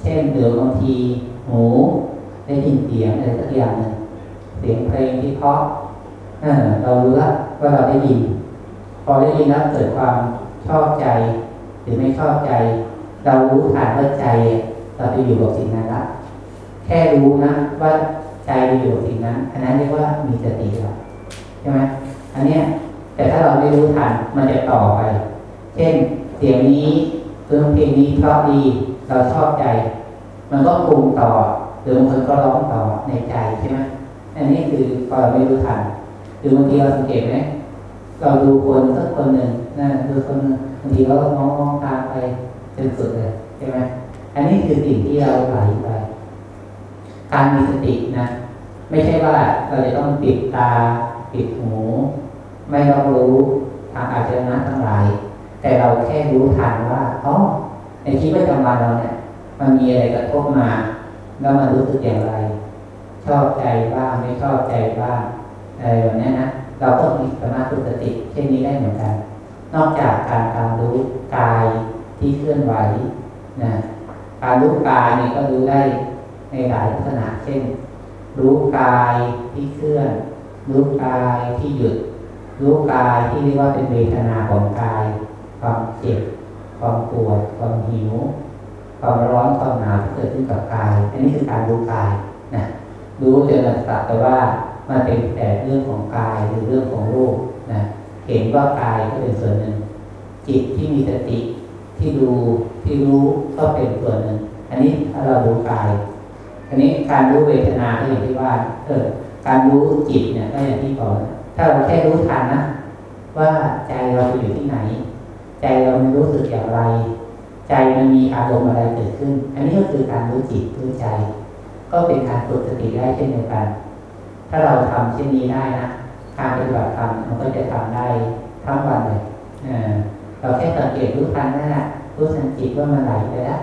เช่นหรือบางทีหูได้ยินเสียงอะไรสักอย่างหนึ่งเสียงเพลงที่เพาะเรารู้แล้วว่าเราได้ยิน พอได้ยินแล้วเกิดความชอบใจ หรือไม่ชอบใจ เรารู้ฐานว่าใจเราไปอยู่กับสิ่งนั้นละแค่รู้นะว่าใจไปอยู่กับสิ่งนั้นอันนั้นเรียกว่ามีสติแล้วใช่ไหมอันเนี้ยแต่ถ้าเราไม่รู้ทันมันจะต่อไป เช่นเสียงนี้เพลงเพลงนี้เพราะดีเราชอบใจ มันก็ปรุงต่อหรือบางคนก็ร้องต่อในใจใช่ไหมอันนี้คือพอเราไม่รู้ทันหรือบางทีเราสังเกตไหมเราดูคนสักคนหนึ่งนะดูคนหนึ่งบางทีเราก็มองมองตามไป จนสุดเลยใช่ไหมอันนี้คือสิ่งที่เราไหลไปการมีสตินะ ไม่ใช่ว่าเราจะต้องปิดตาปิดหู ไม่รับรู้ทางอาจนะทั้งหลาย แต่เราแค่รู้ทันว่าอ๋อในชีวิตประจำวันเราเนี่ย มันมีอะไรกระทบมา แล้วมันรู้สึกอย่างไร ชอบใจบ้างไม่ชอบใจบ้างอะไรแบบนี้นะเราก็มีสามารถฝึกสติเช่นนี้ได้เหมือนกัน นอกจากการตามรู้กาย ที่เคลื่อนไหวนะการรู้กายนี่ก็รู้ได้ในหลายลักษณะเช่น รู้กายที่เคลื่อน รู้กายที่หยุด รู้กายที่เรียกว่าเป็นเวทนาของกาย ความเจ็บ ความปวด ความหิว ความร้อนความหนาวที่เกิดขึ้นกับกาย อันนี้คือการรู้กายนะรู้จนสักแต่ว่ามันเป็นแต่เรื่องของกายหรือเรื่องของรูปนะเห็นว่ากายก็เป็นส่วนหนึ่ง จิตที่มีสติ ที่ดูที่รู้ก็เป็นส่วนหนึ่ง อันนี้ถ้าเรารู้กาย อันนี้การรู้เวทนาก็อย่างที่ว่าเออการรู้จิตเนี่ยก็อย่างที่บอกนะถ้าเราแค่รู้ทันนะว่าใจเราไปอยู่ที่ไหน ใจเรามันรู้สึกอย่างไร ใจมันมีอารมณ์อะไรเกิดขึ้น อันนี้ก็คือการรู้จิตรู้ใจ ก็เป็นการฝึกสติได้เช่นเดียวกัน ถ้าเราทำเช่นนี้ได้นะการปฏิบัติธรรมมันก็จะทำได้ทั้งวันเลยเออ เราแค่สังเกตรู้ทันนั่นแหละรู้ทันจิตว่ามันไหลไปแล้ว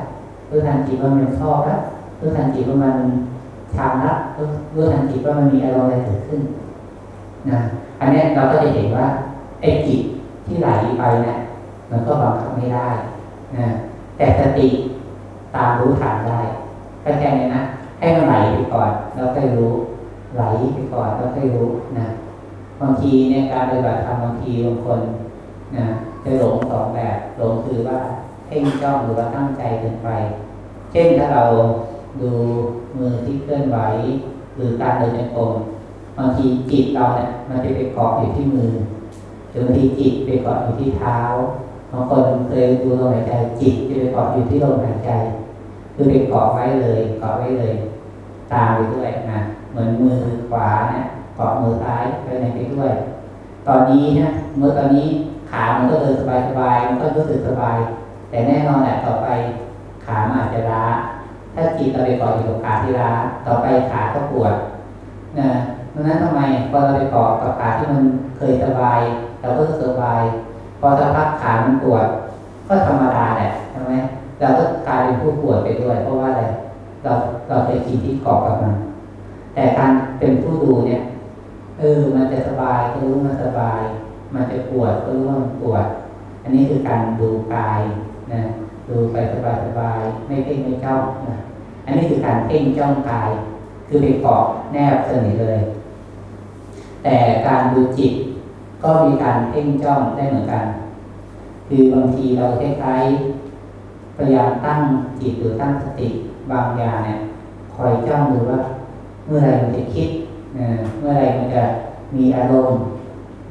รู้ทันจิตว่ามันชอบแล้วรู้ทันจิตว่ามันชามแล้วรู้ทันจิตว่ามันมีอารมณ์อะไรเกิดขึ้นนะอันนี้เราก็จะเห็นว่าไอ้จิตที่ไหลไปเนี่ยมันก็บังคับไม่ได้นะแต่สติตามรู้ทันได้ก็แค่นี้นะให้มันไหลไปก่อนแล้วค่อยรู้ไหลไปก่อนแล้วค่อยรู้นะบางทีเนี่ยการปฏิบัติธรรมบางทีบางคนนะ จะหลงสองแบบหลงคือว่าเพ่งจ้องหรือว่าตั้งใจเกินไป เช่นถ้าเราดูมือที่เคลื่อนไหวหรือการเดินจงกรมบางทีจิตเราเนี่ยมันจะไปเกาะอยู่ที่มือหรือบางทีจิตไปเกาะอยู่ที่เท้าบางคนเคยดูลมหายใจจิตจะไปเกาะอยู่ที่ลมหายใจ คือไปเกาะไว้เลยเกาะไว้เลย ตามไปด้วยนะเหมือนมือขวาเนี่ยเกาะมือซ้ายไปในไปด้วย ตอนนี้นะเมื่อตอนนี้ ขามันก็เดินสบายสบายมันก็รู้สึกสบาย แต่แน่นอนแหละต่อไปขามันอาจจะล้า ถ้าจิตเราไปเกาะอยู่กับขาที่ล้า ต่อไปขาก็ปวดนะดังนั้นทำไมพอเราไปเกาะกับขาที่มันเคยสบาย เราก็สบาย พอสักพักขามันปวด ก็ธรรมดาแหละใช่ไหมเราก็กลายเป็นผู้ปวดไปด้วย เพราะว่าอะไรเราเราเคยกินที่เกาะกับมันแต่การเป็นผู้ดูเนี่ยเออมันจะสบายก็รู้มันสบาย มันจะปวดก็รู้ว่ามันปวด อันนี้คือการดูกายนะดูไปสบายสบายไม่เพ่งไม่จ้องนะอันนี้คือการเพ่งจ้องกาย คือไปเกาะแนบสนิทเลย แต่การดูจิตก็มีการเพ่งจ้องได้เหมือนกัน คือบางทีเราคล้ายๆพยายามตั้งจิตหรือตั้งสติบางอย่างเนี่ยคอยจ้องดูว่า เมื่อไรมันจะคิดเมื่อไรมันจะมีอารมณ์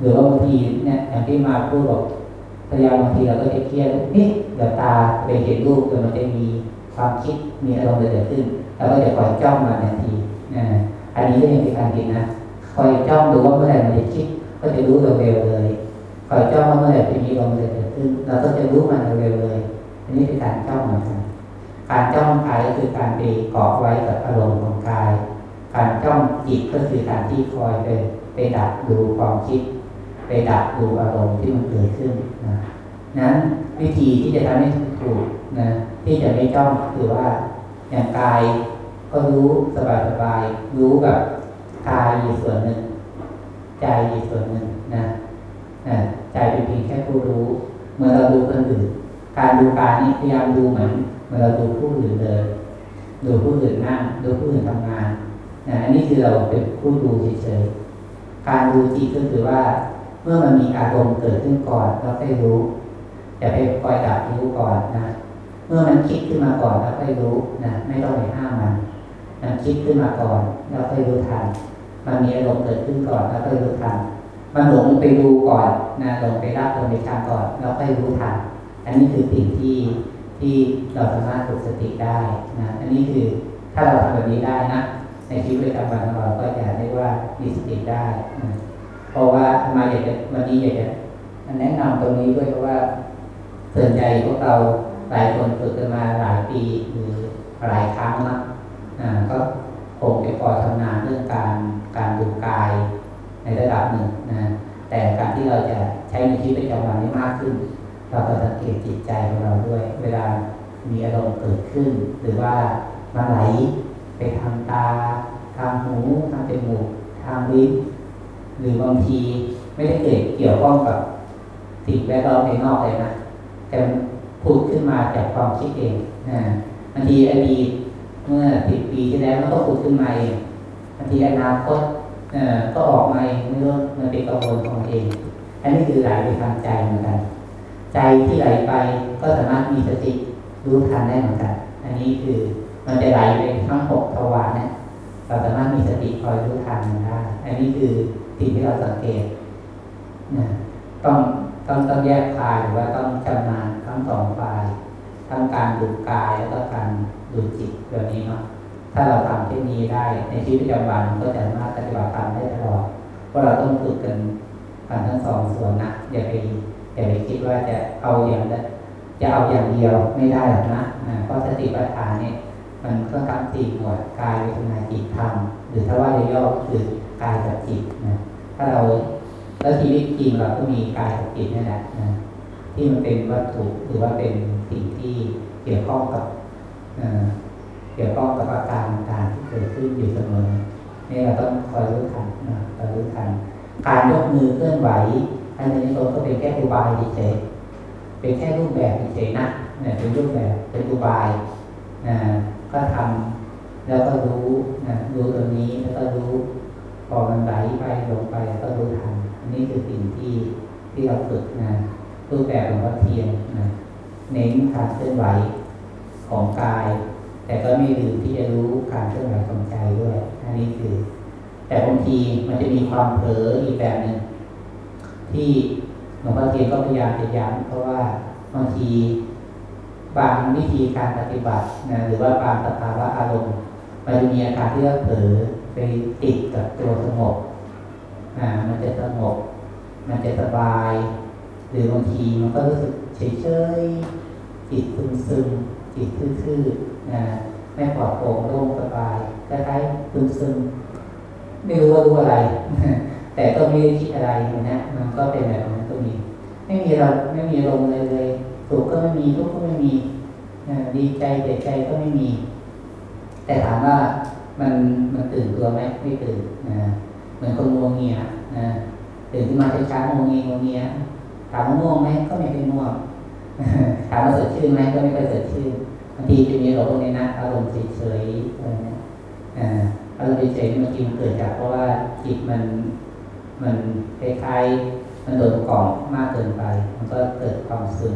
หรือว่าบางทีเนี่ยอย่างที่มาพูดบอกพยายามบางทีเราก็จะเครียดนี่เดี๋ยวตาไปเห็นรูปเดี๋ยวมันจะมีความคิดมีอารมณ์เกิดขึ้นเราก็จะคอยจ้องมันทันทีนะอันนี้ก็ยังเป็นการกินนะคอยจ้องดูว่าเมื่อไรมันจะคิด ก็จะรู้เร็วๆเลยคอยจ้องว่าเมื่อไรจะมีอารมณ์เกิดขึ้น เราก็จะรู้มันเร็วๆเลย อันนี้เป็นการจ้องเหมือนกันการจ้องกายก็คือการไปเกาะไว้กับอารมณ์ของกาย การจ้องจิตก็คือการที่คอยไปไปดับดูความคิด ไปดับดูอารมณ์ที่มันเกิดขึ้นนะนั้นวิธีที่จะทำให้ถูกนะที่จะไม่จ้องคือว่าอย่างกายก็รู้สบายสบายๆรู้แบบกายอยู่ส่วนหนึ่ง ใจอยู่ส่วนหนึ่งนะนะใจเป็นเพียงแค่ผู้รู้ เมื่อเราดูคนอื่นการดูกายนี้พยายามดูเหมือนเมื่อเราดูผู้อื่นเลยดูผู้อื่นนั่งดูผู้อื่นทำงานนะอันนี้คือเราเป็นผู้ดูเฉยๆการดูจิตก็คือว่า เมื่อมันมีอารมณ์เกิดขึ้นก่อนเราค่อยรู้อย่าไปคอยดับรู้ก่อนนะ เมื่อมันคิดขึ้นมาก่อนเราค่อยรู้นะไม่ต้องไปห้ามมัน มันคิดขึ้นมาก่อนเราค่อยรู้ทันมันมีอารมณ์เกิดขึ้นก่อนแล้วค่อยรู้ทันมันหลงไปดูก่อนนะหลงไปรับหลงไปชังก่อนแล้วค่อยรู้ทันอันนี้คือสิ่งที่ที่เราสามารถฝึกสติได้นะอันนี้คือถ้าเราทำแบบนี้ได้นะในชีวิตประจำวันของเราก็จะเรียกว่ามีสติได้นะ เพราะว่ามาอยากจะวันนี้อยากจะแนะนำตรงนี้ด้วยเพราะว่าส่วนใหญ่พวกเราหลายคนฝึกกันมาหลายปีหรือหลายครั้งนะอ่าก็คงจะพอชำนาญเรื่องการการดูกายในระดับหนึ่งนะแต่การที่เราจะใช้ในชีวิตประจำวันนี้มากขึ้น เราก็สังเกตจิตใจของเราด้วย เวลามีอารมณ์เกิดขึ้น หรือว่ามันไหลไปทางตา ทางหูทางจมูกทางลิ้น หรือบางทีไม่ได้เกิดเกี่ยวข้องกับสิ่งแวดล้อมภายนอกเลยนะแต่พูดขึ้นมาจากความคิดเองนะบางทีอดีตเมื่อสิบปีที่แล้วมันก็พูดขึ้นมาเองบางทีอนาคตก็ออกมาเองไม่รู้มันเป็นกังวลของเอง อันนี้คือไหลไปทางใจเหมือนกัน ใจที่ไหลไปก็สามารถมีสติรู้ทันได้เหมือนกัน อันนี้คือมันจะไหลไปทั้งหกทวารเนี่ยเราสามารถมีสติคอยรู้ทันมันได้ อันนี้คือ สิ่งที่เราสังเกตนะต้องต้องต้องแยกคายหรือว่าต้องชำนาญทั้งสองฝ่ายทั้งการดูกายแล้วก็การดูจิตแบบนี้เนาะถ้าเราทำเช่นนี้ได้ในชีวิตประจำวันก็จะสามารถปฏิบัติตามได้ตลอดเพราะเราต้องฝึกกันกันทั้งสองส่วนนะอย่าไปอย่าไปคิดว่าจะเอาอย่างใดจะเอาอย่างเดียวไม่ได้หรอกนะอ่าเพราะสติปัฏฐานเนี่ยมันก็ทำสี่หมวดกายเวทนาจิตธรรมหรือถ้าว่าย่อก็คือกายกับจิตนะ ถ้าเราแล้วชีวิตจริงเราก็มีกายกับจิตนี่แหละนะที่มันเป็นวัตถุหรือว่าเป็นสิ่งที่เกี่ยวข้องกับเกี่ยวข้องกับอาการต่างที่เกิดขึ้นอยู่เสมอนี่เราต้องคอยรู้ทันนะคอยรู้ทันการยกมือเคลื่อนไหวอันนี้เราก็เป็นแค่อุบายเฉยเป็นแค่รูปแบบเฉยนะเนี่ยเป็นรูปแบบเป็นอุบายนะก็ทำแล้วก็รู้นะรู้ตรงนี้แล้วก็รู้ พอมันไหลไปลงไปก็รู้ทันอันนี้คือสิ่งที่ที่เราฝึกนะรูปแบบของวัดเทียนนะเน้นการเคลื่อนไหวของกาย แต่ก็ไม่ลืมที่จะรู้การเคลื่อนไหวของใจด้วย อันนี้คือ แต่บางทีมันจะมีความเผลออีกแบบหนึ่งที่หลวงพ่อเทียนก็พยายามจะย้ำเพราะว่าบางทีบางวิธีการปฏิบัตินะหรือว่าบางสภาวะอารมณ์มันจะมีอาการที่ว่าเผลอ ไปติดกับตัวสงบอ่ามันจะสงบ มันจะสบาย หรือบางทีมันก็รู้สึกเฉยเฉยๆจิตซึมซึมจิตทื่อๆนะไม่ปลอดโปร่งโล่งสบายคล้ายๆซึมซึมไม่รู้ว่ารู้อะไร แต่ก็ไม่ได้คิดอะไรนะมันก็เป็นแบบนั้นก็มีไม่มีเราไม่มีลมเลยเลยสุขก็ไม่มีทุกข์ก็ไม่มีอ่าดีใจเสียใจก็ไม่มี แต่ถามว่า มันมันตื่นตัวไหมไม่ตื่นนะเหมือนคนงวงเงียนะตื่นขึ้นมาเช้าๆงวงเงียงวงเงียถามว่าง่วงไหมก็ไม่เป็นง่วงถามว่าสดชื่นไหมก็ไม่ค่อยสดชื่นบางทีจะมีอารมณ์ในนะอารมณ์เฉยๆอะไรเงี้ยอารมณ์เฉยๆบางทีมันเกิดจากเพราะว่าจิตมันมันคล้ายๆมันโดนกล่อมมากเกินไป มันก็เกิดความซึม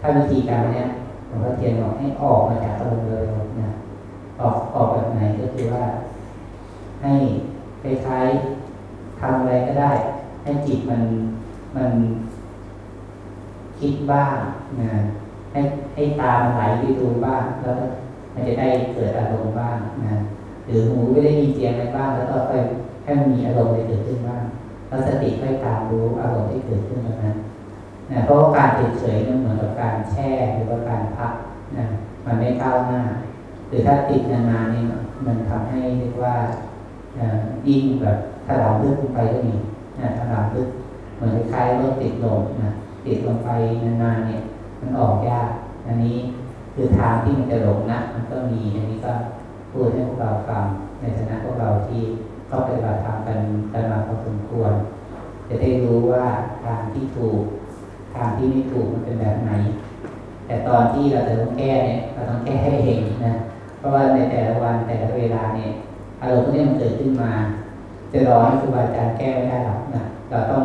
ถ้าวิธีการเนี้ยหลวงพ่อเทียนบอกให้ออกมาจากอารมณ์เร็วๆนะ ออกออกแบบไหนก็คือว่า ให้คล้ายๆทำอะไรก็ได้ ให้จิตมันมันคิดบ้างนะให้ให้ตามันไหลไปดูบ้างแล้วก็มันจะได้เกิดอารมณ์บ้างนะหรือหูไม่ได้ยินเสียงอะไรบ้าง แล้วก็ค่อยให้มันมีอารมณ์อะไรเกิดขึ้นบ้างแล้วสติค่อยตามรู้อารมณ์ที่เกิดขึ้นแบบนั้นนะเพราะว่าการเฉยๆมันเหมือนกับการแช่หรือว่าการพักนะมันไม่ก้าวหน้า หรือถ้าติดนานๆนี่มันทำให้เรียกว่าอยิ่งแบบถลำลึกลงไปก็มีนะถลำลึกเหมือนคล้ายๆรถติดลมนะติดลงไปนานๆเนี่ย มันออกยาก อันนี้คือทางที่มันจะหลงนะมันก็มีอันนี้ก็พูดให้พวกเราฟังในฐานะพวกเราที่เข้าปฏิบัติธรรมกันกันมาพอสมควร จะได้รู้ว่าทางที่ถูก ทางที่ไม่ถูกมันเป็นแบบไหน แต่ตอนที่เราจะต้องแก้เนี่ยเราต้องแก้ให้เองนะ เพราะว่าในแต่ละวันแต่ละเวลาเนี่ยอารมณ์พวกนี้มันเกิดขึ้นมา จะรอให้ครูบาอาจารย์แก้ไม่ได้หรอกนะเราต้อง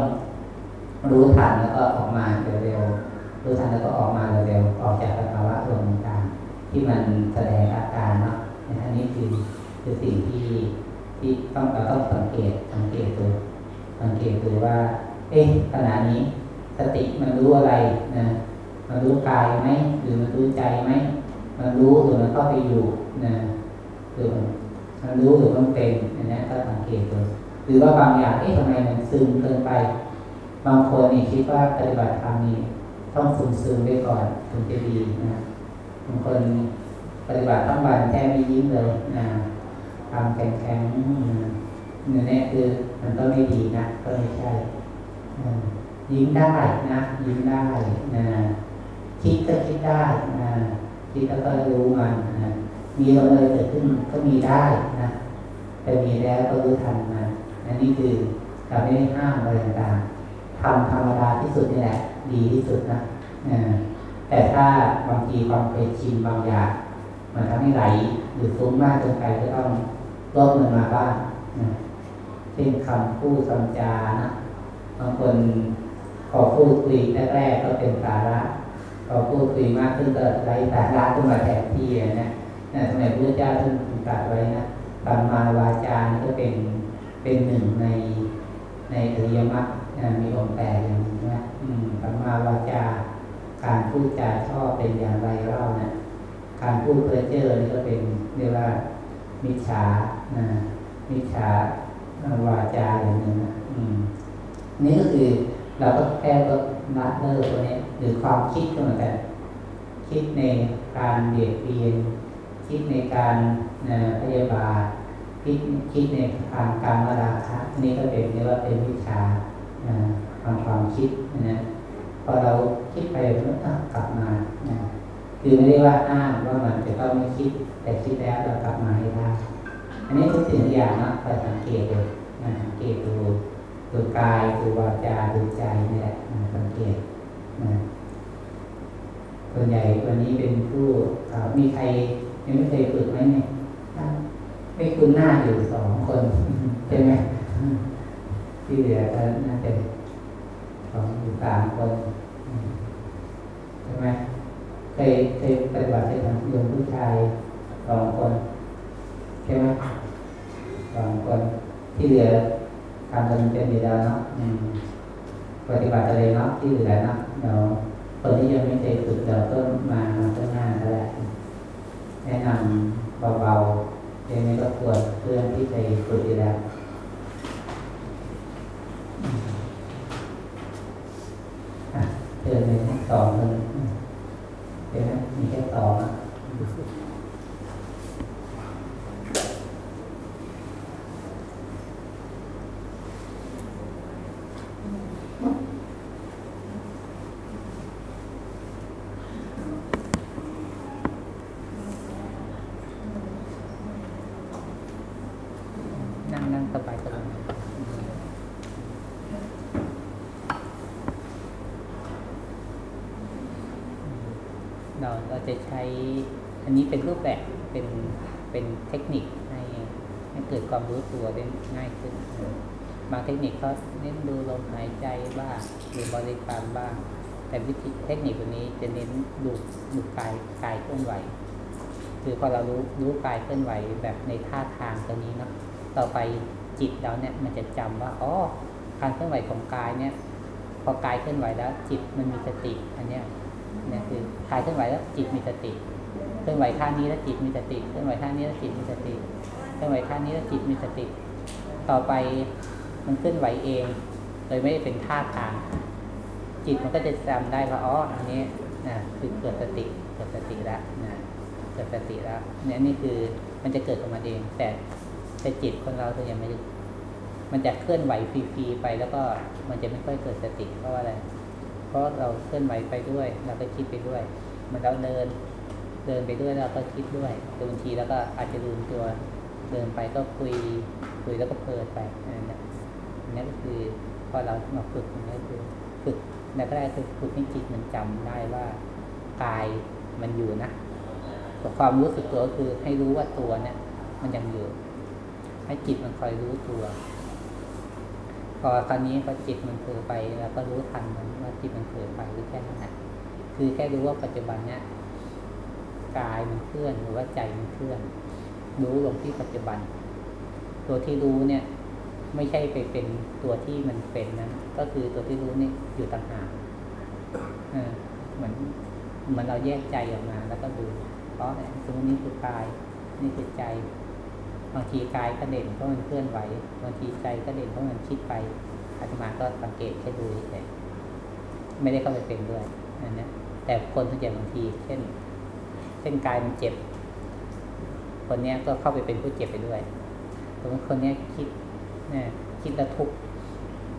รู้ทันแล้วก็ออกมาเร็วๆรู้ทันแล้วก็ออกมาเร็วๆออกจากสภาวะอารมณ์ต่างๆที่มันแสดงอาการเนาะอันนี้คือคือสิ่งที่ที่ต้องเราต้องสังเกตสังเกตดูสังเกตดูว่า เอ๊ะขณะนี้สติมันรู้อะไรนะมันรู้กายไหมหรือมันรู้ใจไหมมันรู้หรือมันเข้าไปอยู่ นะหรือมันรู้หรือมันเป็นอันนี้ก็สังเกตดูหรือว่าบางอย่างเอ๊ะทำไมมันซึมเกินไป บางคนนี่คิดว่าปฏิบัติธรรมนี่ต้องซึมซึมไว้ก่อนถึงจะดีนะบางคนปฏิบัติทั้งวันแทบไม่ยิ้มเลยนะทความแข็งแข็งๆเนี่นี่คือมันก็ไม่ดีนะก็ไม่ใช่ยิ้มได้นะยิ้มได้นะคิดก็คิดได้นะคิดแล้วก็รู้มันนะ มีอะไรเกิดขึ้นก็มีได้นะแต่มีแล้วก็รู้ทันมันอันนี้คือเราไม่ได้ห้ามอะไรต่างๆทำธรรมดาที่สุดนี่แหละดีที่สุดนะแต่ถ้าบางทีความเคยชินบางอย่างมันทำให้ไหลหรือฟุ้งมากเกินไปก็ต้องลดมันมาบ้างนะเช่นคำพูดคำจานะบางคนพอพูดคุยแรกๆก็เป็นสาระพอพูดคุยมากขึ้นก็ไร้สาระขึ้นมาแทนที่นะ นะสมัยพระเจ้าท่านตรัสไว้นะสัมมาวาจานี่ก็เป็นเป็นหนึ่งในในอริยมรรคนะมีองค์แปดอย่างนี้นะอืมสัมมาวาจาการพูดจาชอบเป็นอย่างไรเล่านะการพูดเพ้อเจ้อนี่ก็เป็นเรียกว่ามิจฉานะมิจฉาวาจาอย่างหนึ่งนะอืมนี่ก็คือเราก็แค่ลดละเลิกตัวนี้หรือความคิดก็เหมือนกันคิดในการเบียดเบียน คิดในการพยาบาทคิดคิดในทางการมาราคะนี่ก็เป็นเรียกว่าเป็นวิชานะทางความคิดนะพอเราคิดไปมันก็กลับมานะคือไม่ได้ว่าอ้างว่ามันจะต้องไม่คิด แต่คิดแล้วเรากลับมาให้ได้อันนี้ทุกสิ่งอย่างนะคอยสังเกตดูนะสังเกตดูดูกายดูวาจาดูใจนี่แหละสังเกตนะส่วนใหญ่วันนี้เป็นผู้มีใคร ยังไม่เคยฝึกไหมเนี่ยไม่คุ้นหน้าอยู่สองคนใช่ไหมที่เหลือก็น่าจะสองหรือสามคนใช่ไหมเคยเคยปฏิบัติเคยทำโยมผู้ชายสองคนใช่ไหมสองคน ที่เหลือทำกันเป็นดีแล้วเนาะอืมปฏิบัติอะไรเนาะที่เหลือเนาะเดี๋ยวคนที่ยังไม่เคยฝึกเดี๋ยวก็มามาข้างหน้าแล้ว แนะนำเบาๆยังไงก็ควรเพื่อนที่ไปฝึกอยู่แล้วอะเชิญเลยสองคนเดี๋ยวนะมีแค่สองอะนั่งนั่งสบายสบายเราเราจะใช้ อั นี้เป็นรูปแบบเป็นเป็นเทคนิคให้ให้เกิดความรู้ตัวได้ง่ายขึ้น บางเทคนิคก็เน้นดูลมหายใจบ้างหรือบริกรรมบ้าง แต่วิธีเทคนิคตัวนี้จะเน้นดูดูกายกายเคลื่อนไหว คือพอเรารู้รู้กายเคลื่อนไหวแบบในท่าทางตัวนี้เนาะต่อไปจิตเราเนี่ยมันจะจำว่าอ๋อการเคลื่อนไหวของกายเนี่ย พอกายเคลื่อนไหวแล้วจิตมันมีสติอันเนี้ยเนี่ยคือกายเคลื่อนไหวแล้วจิตมีสติ เคลื่อนไหวท่านี้แล้วจิตมีสติเคลื่อนไหวท่านี้แล้วจิตมีสติเคลื่อนไหวท่านี้แล้วจิตมีสติ ต่อไปมันเคลื่อนไหวเอง โดยไม่ได้เป็นท่าทาง จิตมันก็จะจำได้ว่าอ๋ออันนี้นะคือเกิดสติเกิดสติแล้วนะเกิดสติแล้วเนี่ยนี่คือมันจะเกิดขึ้นมาเอง แต่แต่จิตคนเราตัวยังไม่ได้มันจะเคลื่อนไหวฟรีๆไปแล้วก็มันจะไม่ค่อยเกิดสติเพราะว่าอะไร เพราะเราเคลื่อนไหวไปด้วย เราก็คิดไปด้วย มันเราเดิน เดินไปด้วยเราก็คิดด้วยแต่บางทีแล้วก็อาจจะลืมตัวเดินไปก็คุยคุยแล้วก็เพลินไปนั่นแหละอันนี้ก็คือพอเรามาฝึกอันนี้คือฝึกแรกๆคือฝึกให้จิตมันจำได้ว่ากายมันอยู่นะแต่ความรู้สึกตัวคือให้รู้ว่าตัวเนี่ยมันยังอยู่ ให้จิตมันคอยรู้ตัว พอตอนนี้พอจิตมันเผลอไปเราก็รู้ทันมันว่าจิตมันเผลอไปหรือแค่นั้นแหะคือแค่รู้ว่าปัจจุบันเนี่ย กายมันเคลื่อนหรือว่าใจมันเคลื่อน รู้ลงที่ปัจจุบัน ตัวที่รู้เนี่ย ไม่ใช่ไปเป็นตัวที่มันเป็นนั้นก็คือตัวที่รู้นี่อยู่ต่างหากเหมือนเหมือนเราแยกใจออกมา แล้วก็ดูเพราะเนี่ยตรงนี้คือกายนี่คือใจบางทีกายก็เด่นเพราะมันเคลื่อนไหวบางทีใจก็เด่นเพราะมันคิดไปอาตมาก็สังเกตแค่ดูเฉยไม่ได้เข้าไปเป็นด้วยอันนี้แต่คนส่วนใหญ่บางที เช่น ช่นกายมันเจ็บ คนนี้ก็เข้าไปเป็นผู้เจ็บไปด้วยสมมติคนนี้คิดเนี่ยคิดแล้วทุกข์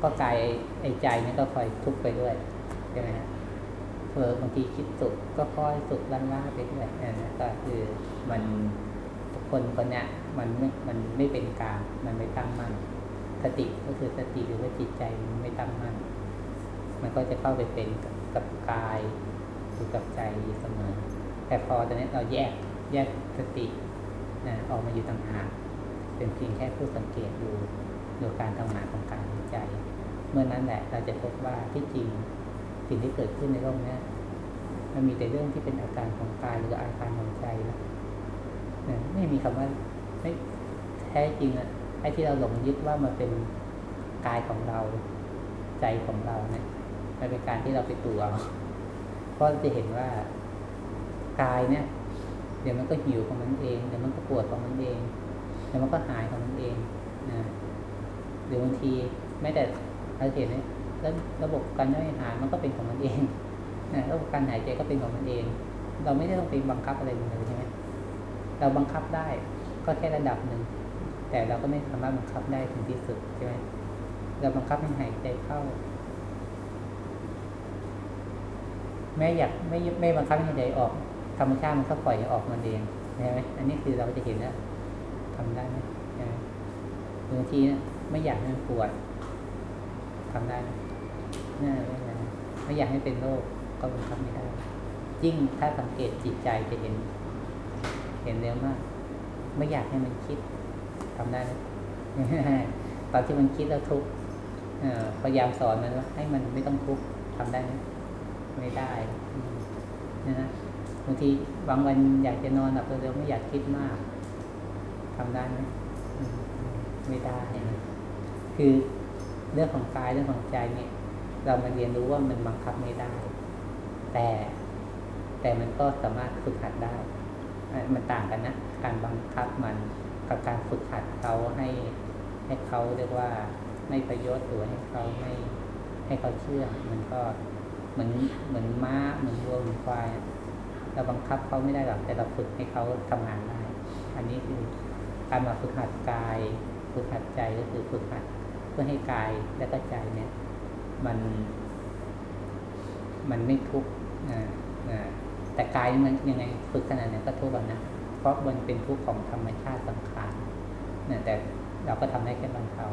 ก็กายไอ้ใจเนี่ยก็คอยทุกข์ไปด้วยใช่ไหมฮะเผลอบางทีคิดสุขก็คอยสุขล่างล่าไปด้วยนนั้นก็คือมันคนคนเนี้ยมันไม่มันไม่เป็นกลางมันไม่ตั้งมั่นสติก็คือสติหรือว่าจิตใจมันไม่ตั้งมั่นมันก็จะเข้าไปเป็นกับกายหรือกับใจเสมอ แต่พอตอนนี้เราแยกแยกสตินะออกมาอยู่ต่างหากเป็นเพียงแค่ผู้สังเกตดูดูการทำงานของกายของใจ เมื่อนั้นแหละเราจะพบว่าที่จริงสิ่งที่เกิดขึ้นในโลกนี้มันมีแต่เรื่องที่เป็นอาการของกายหรืออาการของใจนะนะไม่มีคำว่าไม่แท้จริงอะไอ้ที่เราหลงยึดว่ามันเป็นกายของเราใจของเราเนี่ยมันเป็นการที่เราไปตัวเอาเพราะจะเห็นว่า กายเนี่ย เดี๋ยวมันก็หิวของมันเอง เดี๋ยวมันก็ปวดของมันเอง เดี๋ยวมันก็หายของมันเองนะหรือบางทีแม้แต่เราเห็นไหมแล้วระบบการย่อยอาหารมันก็เป็นของมันเองนะระบบการหายใจก็เป็นของมันเอง เราไม่ได้ต้องไปบังคับอะไรมันเลยใช่ไหมเราบังคับได้ก็แค่ระดับหนึ่ง แต่เราก็ไม่สามารถบังคับได้ถึงที่สุดใช่ไหมเราบังคับให้หายใจเข้าแม่อยากไม่ไม่บังคับให้หายใจออก ธรรมชาติมันก็ปล่อยออกมันเองใช่ไหมอันนี้คือเราจะเห็นแล้วทำได้ไหมบางทีไม่อยากให้มันปวดทำได้ไหมน่าไม่ได้ไม่อยากให้เป็นโรคก็บังคับไม่ได้ยิ่งถ้าสังเกตจิตใจจะเห็น เห็นเร็วมาก ไม่อยากให้มันคิดทำได้ไหมตอนที่มันคิดแล้วทุกข์เอ่อพยายามสอนมันว่าให้มันไม่ต้องทุกข์ทำได้ไหมไม่ได้นะ บางทีบางวันอยากจะนอนหลับเร็วไม่อยากคิดมากทำได้ไหมไม่ได้นะคือเรื่องของกายเรื่องของใจเนี่ย เรามาเรียนรู้ว่ามันบังคับไม่ได้ แต่แต่มันก็สามารถฝึกหัดได้ มันต่างกันนะ การบังคับมันกับการฝึกหัดเขาให้ให้เขาเรียกว่าไม่ประโยชน์หรือให้เขาไม่ให้เขาเชื่อ มันก็เหมือนเหมือนม้าเหมือนวัวเหมือนควาย เราบังคับเขาไม่ได้หรอกแต่เราฝึกให้เขาทำงานได้ อันนี้คือการมาฝึกหัดกาย ฝึกหัดใจก็คือฝึกหัดเพื่อให้กายและก็ใจเนี่ย มัน มันไม่ทุกข์นะแต่กายมันยังไงฝึกขนาดไหนก็ทุกข์นะเพราะมันเป็นทุกข์ของธรรมชาติสังขารนะแต่เราก็ทำได้แค่บรรเทา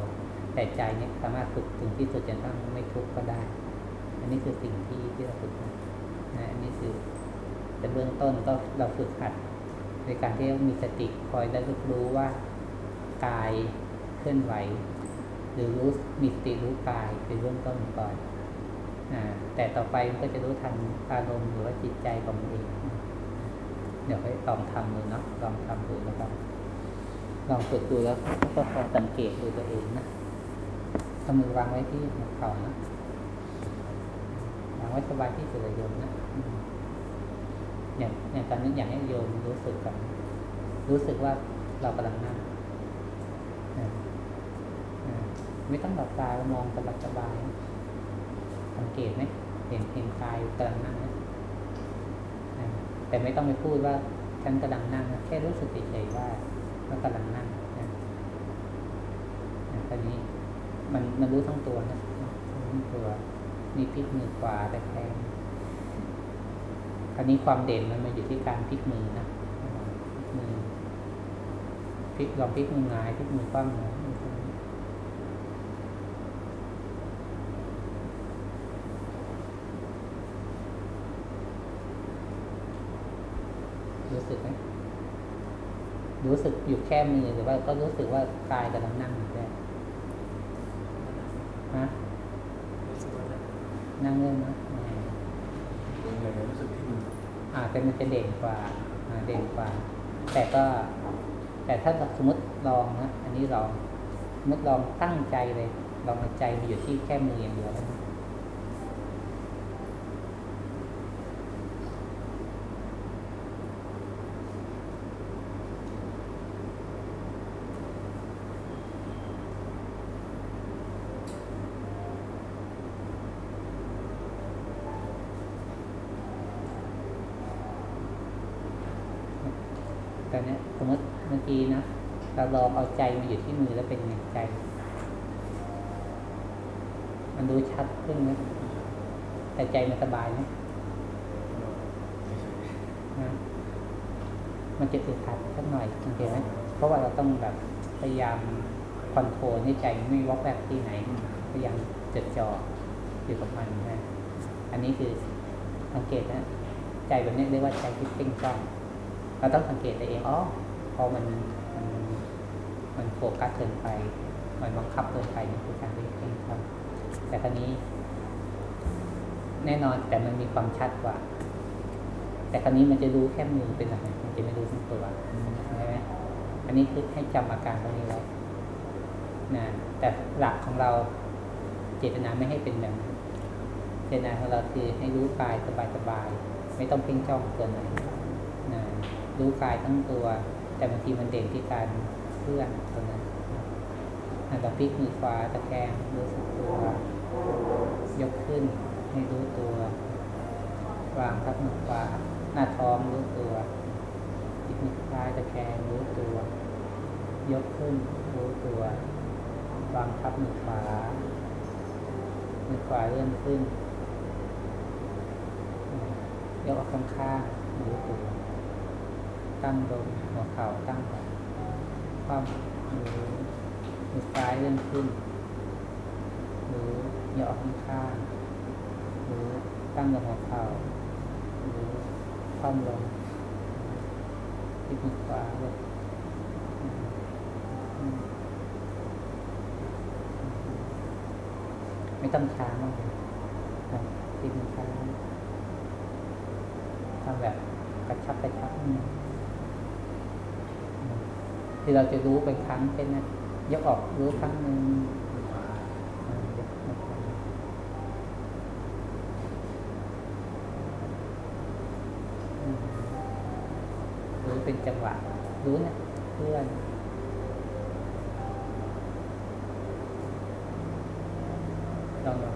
แต่ใจเนี่ยสามารถฝึกถึงที่สุดจนทั้งไม่ทุกข์ก็ได้ อันนี้คือสิ่งที่ที่เราฝึกนะอันนี้คือ แต่เบื้องต้นก็เราฝึกหัดในการที่มีสติคอยระลึกรู้ว่ากายเคลื่อนไหว หรือรู้มีสติรู้กายเป็นเบื้องต้นก่อนอแต่ต่อไปมันก็จะรู้ทันอารมณ์หรือว่าจิตใจของมันเองเดี๋ยวให้ลองทำดูเนาะลองทำดูนะครับ ลองฝึกดูแล้วก็คอยสังเกตดูตัวเองนะเอามือวางไว้ที่หัวเข่านะวางไว้สบายที่สุดเลยโยมนะ อืมอย่างอย่างตอนนี้อยากให้โยมรู้สึกกันรู้สึกว่าเรากำลังนั่งไม่ต้องหลับตามองสบายสบายสังเกตไหมเห็นเห็นกายกำลังนั่งแต่ไม่ต้องไปพูดว่าฉันกำลังนั่งนะแค่รู้สึกเฉยๆว่าว่ากำลังนั่งนะอ่าตอนนี้มันมันรู้ทั้งตัวนะทั้งตัวนี่พลิกมือขวาแต่แทง คราวนี้ความเด่นมันมาอยู่ที่การพลิกมือนะมือพลิกลองพลิกมือหงายพลิกมือคว่ำนะรู้สึกไหมรู้สึกอยู่แค่มือหรือว่าก็รู้สึกว่ากายกำลังนั่งอยู่แค่ฮะ รู้สึกว่า นั่งเรื่องนะ ยังไงรู้สึกที่มือ อ่าเป็น มันจะเด่นกว่าเด่นกว่า แต่ก็ แต่ถ้าสมมติลองนะ อันนี้ลองสมมติลองตั้งใจเลย ลองใจมีอยู่ที่แค่มืออย่างเดียวนะ เราลองเอา ใจมาอยู่ที่มือแล้วเป็นไงใจ มันดูชัดขึ้นนะแต่ใจมันสบายไหมนะมันจะอึดอัดสักหน่อยโอเคไหมเพราะว่าเราต้องแบบพยายามคอนโทรลให้ใจไม่วอกแวกที่ไหน พยายามจดจ่ออยู่กับมันนะ อันนี้คือสังเกตนะ ใจแบบนี้เรียกว่าใจที่เพ่งจ้องเราต้องสังเกตตัวเองอ๋อพอมัน มันโฟกัสเกินไป มันบังคับเกินไปนี่คือการที่เพ่งจ้องแต่ครั้นี้ แน่นอนแต่มันมีความชัดกว่า แต่ครั้นี้มันจะรู้แค่มือเป็นอะไรมันจะไม่รู้ทั้งตัวใช่ไหมอันนี้คือให้จำอาการตรงนี้ไว้นะแต่หลักของเราเจตนาไม่ให้เป็นแบบนั้นเจตนาของเราคือให้รู้กายสบายๆไม่ต้องเพ่งจ้องเกินไปนะรู้กายทั้งตัว แต่บางทีมันเด่นที่การ เคลื่อนตรงนั้นนะเราพลิกมือขวาตะแคงรู้สึกตัว ยกขึ้นให้รู้ตัว วางทับมือขวาหน้าท้องรู้ตัวพลิกมือซ้ายตะแคงรู้ตัว ยกขึ้นรู้ตัว วางทับมือขวา มือขวาเลื่อนขึ้นยกออกข้างข้างๆรู้ตัว ตั้งลงหัวเข่าตั้งไว้ ความมือมือซ้ายเลื่อนขึ้น หรู้ยกออกข้างข้างๆรู้ตั้งลงหัวเข่าหรู้ความลงที่มือขวาลงอืมอืมไม่ต้องช้ามากเลยที่มันช้าทำแบบกระชับกระชับนิดนึงอืม ที่เราจะรู้เป็นครั้งเช่นนะยกออกรู้ครั้งหนึ่งรู้เป็นจังหวะรู้นะเพื่อน ลองดู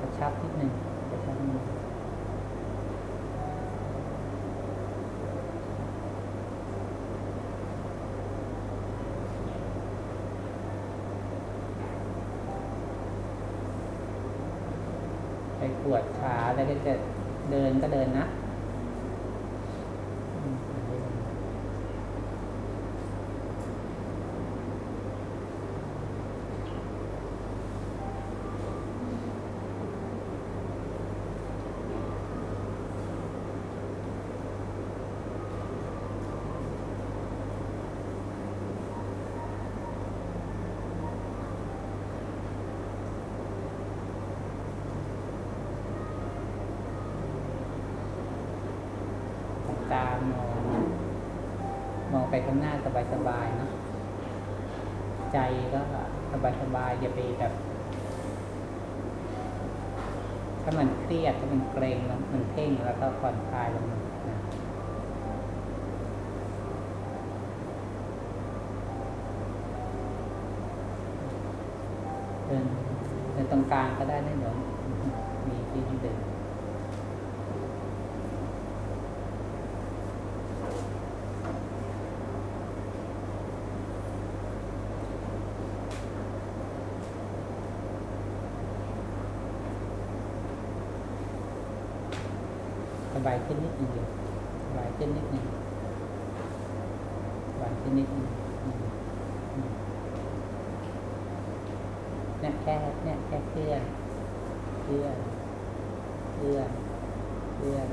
กระชับนิดหนึ่งกระชับนิดหนึ่งไปปวดขา แล้วก็จะเดินก็เดินนะอืม ตามองมองไปข้างหน้าสบายๆเนอะใจก็สบายๆอย่าไปแบบถ้ามันเครียดถ้ามันเกรงแล้วมันเพ่งแล้วก็ผ่อนคลายลงนะเดินเดินตรงกลางก็ได้นะเดี๋ยวมีที่ให้เดิน สบายขึ้นนิดนึงเดียวสบายขึ้นนิดนึงสบายขึ้นนิดนึงอืมอืมเนี่ยแค่เนี่ยแค่เคลื่อนเคลื่อนเคลื่อนเคลื่อน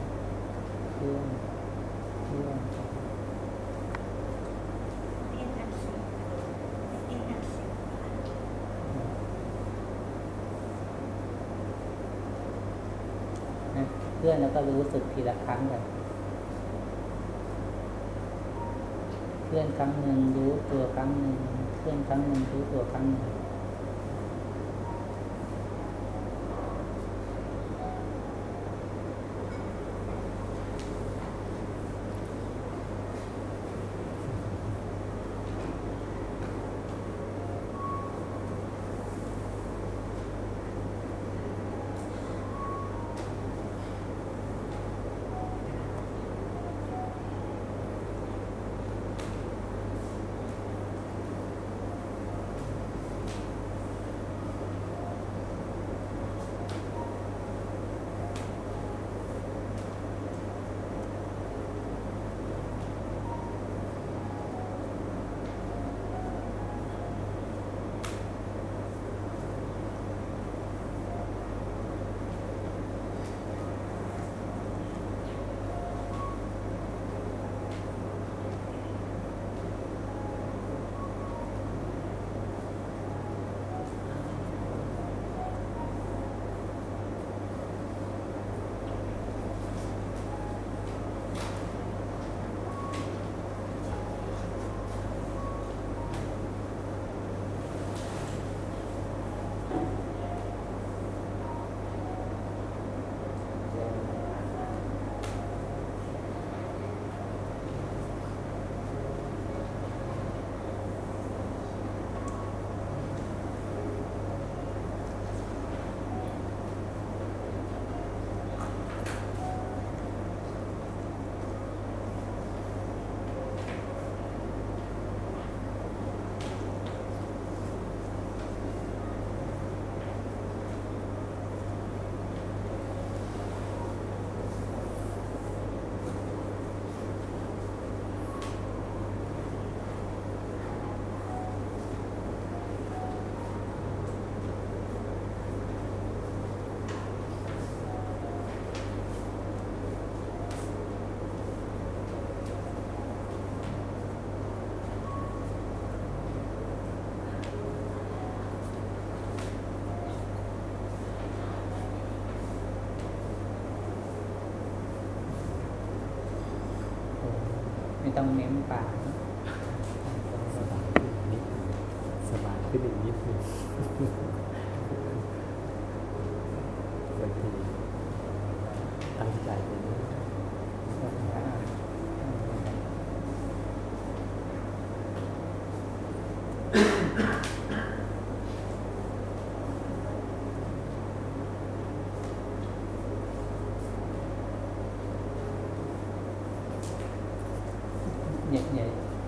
เคลื่อนเคลื่อน เรียนหนังสือเรียนหนังสือ นะเค ลื่อนแล้วก็รู้สึกทีละครั้งแบบเคลื่อนครั้งหนึ่งรู้ตัวครั้งหนึ่งเคลื่อนครั้งหนึ่งรู้ตัวครั้งหนึ่ง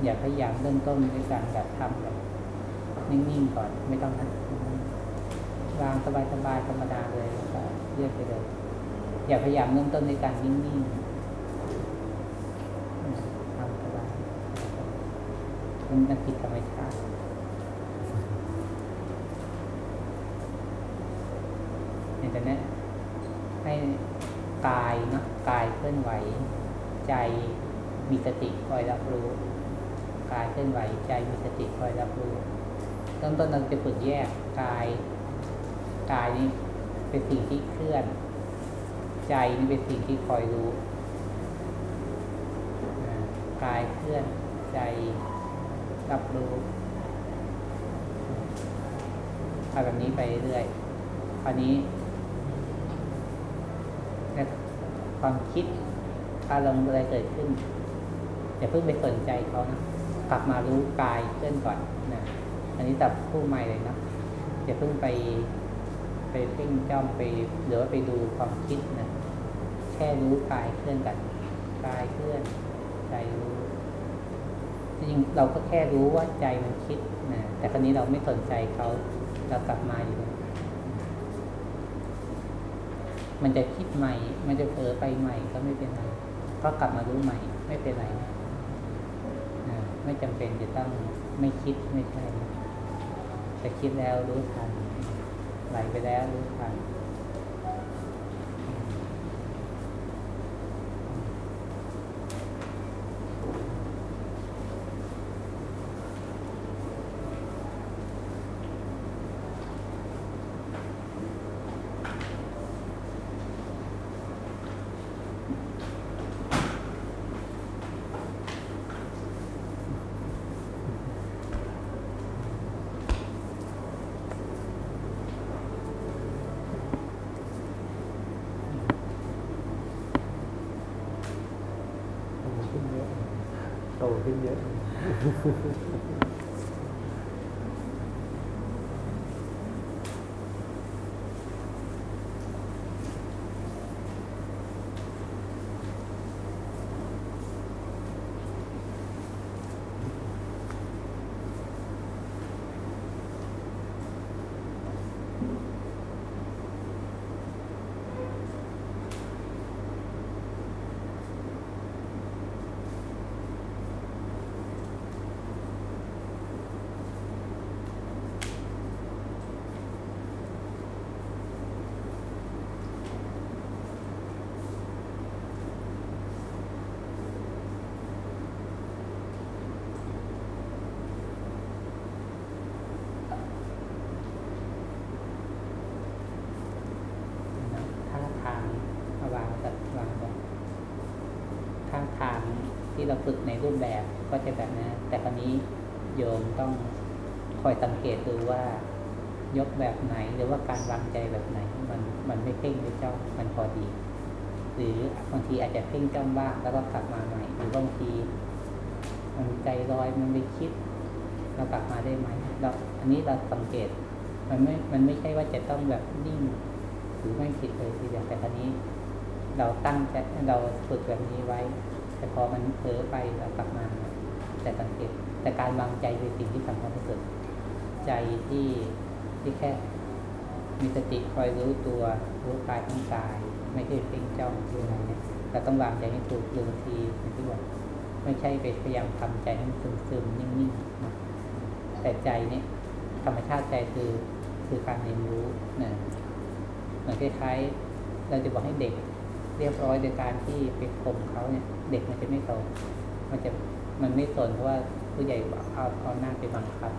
อย่าพยายามเริ่มต้นด้วยการแบบทำแบบนิ่งๆก่อนไม่ต้องนะวางสบายๆธรรมดาเลยแล้วก็เรียกไปเลยอย่าพยายามเริ่มต้นด้วยการนิ่งๆทำสบายมันมันผิดธรรมชาติอย่างแต่เนี้ยให้กายเนาะกายเคลื่อนไหว ใจมีสติคอยรับรู้ กายเคลื่อนไหวใจมีสติคอยรับรู้เริ่มต้นเราจะฝึกแยกกายกายนี้เป็นสิ่งที่เคลื่อน ใจนี่เป็นสิ่งที่คอยรู้กายเคลื่อนใจรับรู้ทำแบบนี้ไปเรื่อยคราวนี้ความคิดอารมณ์อะไรเกิดขึ้นอย่าเพิ่งไปสนใจเขานะ กลับมารู้กายเคลื่อนก่อนนะอันนี้ตับคู่ใหม่เลยนะอย่าเพิ่งไปไปเพ่งจ้องไปหรือว่าไปดูความคิดนะแค่รู้กายเคลื่อนกันกายเคลื่อนใจรู้จริงเราก็แค่รู้ว่าใจมันคิดนะแต่ครั้นี้เราไม่สนใจเขาเรากลับมาอยู่มันจะคิดใหม่ มันจะเผลอไปใหม่ก็ไม่เป็นไรก็กลับมารู้ใหม่ไม่เป็นไรนะ ไม่จำเป็นจะต้องไม่คิดไม่ใช่นะแต่คิดแล้วรู้ทันไหลไปแล้วรู้ทัน ขึ้นเยอะ ท่าทางมาวางกับวางแบบท่าทางที่ เราฝึกในรูปแบบก็จะแบบนั้แต่คราวนี้โยมต้องคอยสังเกตดูว่ายกแบบไหนหรือว่าการวางใจแบบไหน มันมันไม่เพ่งไม่จ้องมันพอดี หรือบางทีอาจจะเพ่งจ้องบ้างแล้วก็กลับมาใหม่หรือบางที มันใจลอยมันไปคิดเรากลับมาได้ไหมเราอันนี้เราสังเกต มันไม่มันไม่ใช่ว่าจะต้องแบบนิ่งหรือไม่ผิดเลยทีเดียวแต่คราวนี้ เราตั้งใจเราฝึกแบบนี้ไว้ แต่พอมันเผลอไปเรากลับมา แต่สังเกตแต่การวางใจเป็นสิ่งที่สำคัญที่สุดใจที่ที่แค่ มีสติคอยรู้ตัวรู้กายทั้งกาย ไม่ใช่เพ่งจ้องที่อะไรเนี่ยเราต้องวางใจให้ถูกหรือบางทีอย่างที่บอกไม่ใช่ไปพยายามทำใจให้มันซึมๆนิ่งๆนะแต่ใจเนี่ยธรรมชาติใจคือคือการเรียนรู้นะเหมือนคล้ายๆเราจะบอกให้เด็ก เรียบร้อยโดยการที่ไปข่มเขาเนี่ย เด็กมันจะไม่โตมันจะมันไม่สนเพราะว่าผู้ใหญ่เอาเอาหน้าไปบังคับ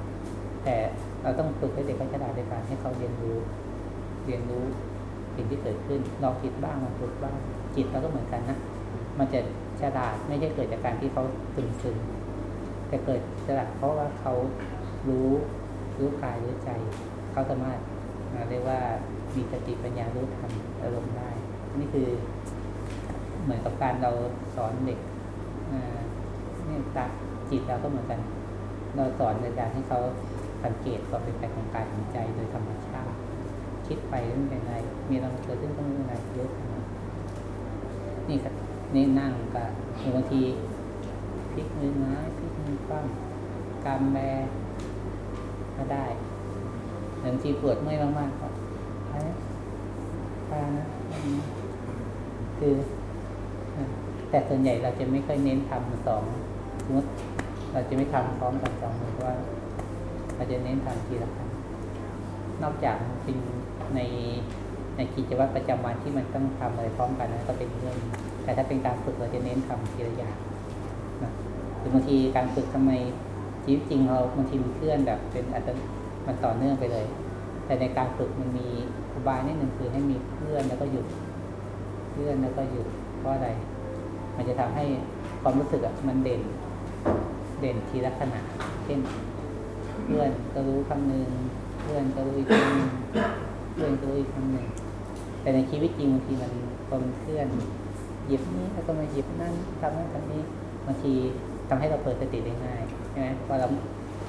แต่เราต้องฝึกให้เด็กเขาฉลาดในการให้เขาเรียนรู้ เรียนรู้สิ่งที่เกิดขึ้นลองผิดบ้างลองถูกบ้างจิตเราก็เหมือนกันนะมันจะฉลาดไม่ใช่เกิดจากการที่เขาซึมซึมแต่เกิดฉลาดเพราะว่าเขารู้รู้กายรู้ใจ เขาสามารถเรียกว่ามีสติปัญญารู้ทันอารมณ์ได้ นี่คือ เหมือนกับการเราสอนเด็กเนี่ยตาจิตเราก็เหมือนกัน เราสอนในการให้เขาสังเกตความเป็นไปของกายของใจโดยธรรมชาติ คิดไปแล้วมันเป็นอะไรมีอะไรเกิดขึ้นก็ไม่เป็นไรเยอะนี่ครับนี่นั่งก็บางทีพลิกมือไม้พลิกมือคว่ำกำแบก็ได้บางทีปวดเมื่อยมากๆก็ไปนะไปนะคือ แต่ส่วนใหญ่เราจะไม่ค่อยเน้นทำสองสมมติเราจะไม่ทำพร้อมกันสองมือเพราะว่า เราจะเน้นทำทีละครั้งนอกจากเป็นในในกิจวัตรประจำวันที่มันต้องทำอะไรพร้อมกันนะก็เป็นเรื่อง แต่ถ้าเป็นการฝึกเราจะเน้นทำทีละอย่างนะหรือบางทีการฝึกทำไมชีวิตจริงเราบางทีมันเคลื่อนแบบเป็นอาจจะมันต่อเนื่องไปเลย แต่ในการฝึกมันมีอุบายนิดหนึ่งคือให้มีเคลื่อนแล้วก็หยุดเคลื่อนแล้วก็หยุดเพราะอะไร มันจะทำให้ความรู้สึกอะมันเด่น เด่นทีละขณะเช่นเพื่อนก็รู้คำหนึ่งเพื่อนก็รู้อีกคำหนึ่งเพื่อนก็รู้อีกคำหนึ่งแต่ในชีวิตจริงบางทีมันพอมันเคลื่อนหยิบนี้แล้วก็มาหยิบนั่นทำนั่นทำนี้บางทีทำให้เราเปิดสติได้ง่ายใช่ไหมพอเรา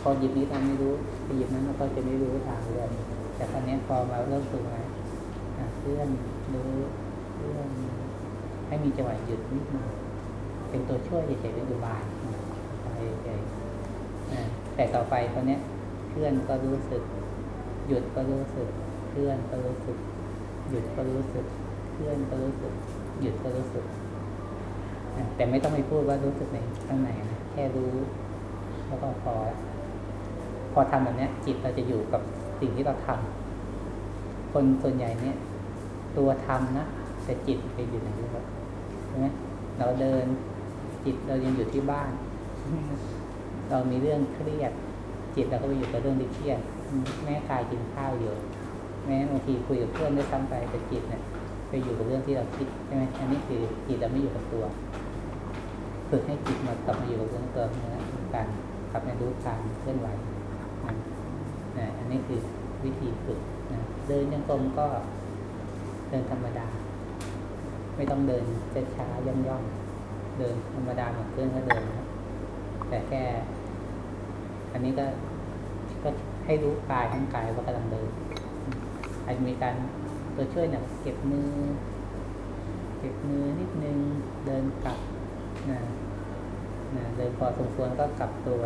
พอหยิบนี้เราไม่รู้ไปหยิบนั้นเราก็จะไม่รู้ทางเรื่องแต่ตอนนี้พอมาเริ่มฝึกมาอะเพื่อนรู้เพื่อน ให้มีจังหวะหยุดนิดนึงเป็นตัวช่วยเฉยๆเป็นอุบายไปเฉยๆแต่ต่อไปตอนนี้ยเพื่อนก็รู้สึก หยุดก็รู้สึกเพื่อนก็รู้สึก หยุดก็รู้สึกเพื่อนก็รู้สึก หยุดก็รู้สึก แต่ไม่ต้องไปพูดว่ารู้สึกในข้างในนะแค่รู้แล้วก็พอละพอทำแบบนี้ยจิตเราจะอยู่กับสิ่งที่เราทำคนส่วนใหญ่เนี่ย ตัวทำนะแต่จิตไปอยู่ไหนรู้ไหม ช่ไหมเราเดินจิตเรายังอยู่ที่บ้าน เรามีเรื่องเครียด จิตเราก็ไปอยู่กับเรื่องที่เครียด แม่กายกินข้าวอยู่ แม้บางทีคุยกับเพื่อนได้ซ้ำไปแต่จิตเนี่ยไปอยู่กับเรื่องที่เราคิดใช่ไหมอันนี้คือจิตเราไม่อยู่กับตัวฝึกให้จิตมากลับมาอยู่กับเรื่องตัวเนื้อการกลับมารู้การเคลื่อนไหวนะอันนี้คือวิธีฝึกนะเดินยังกลมก็เดินธรรมดา ไม่ต้องเดินช้าๆย่องๆเดินธรรมดาเหมือนเพื่อนก็เดินนะแต่แค่ อันนี้ก็ก็ให้รู้กายทั้งกายว่ากำลังเดินอาจจะมีการตัวช่วยเนี่ยเก็บมือ เก็บมือนิดนึงเดินกลับนะนะเดินพอสมควรก็กลับตัว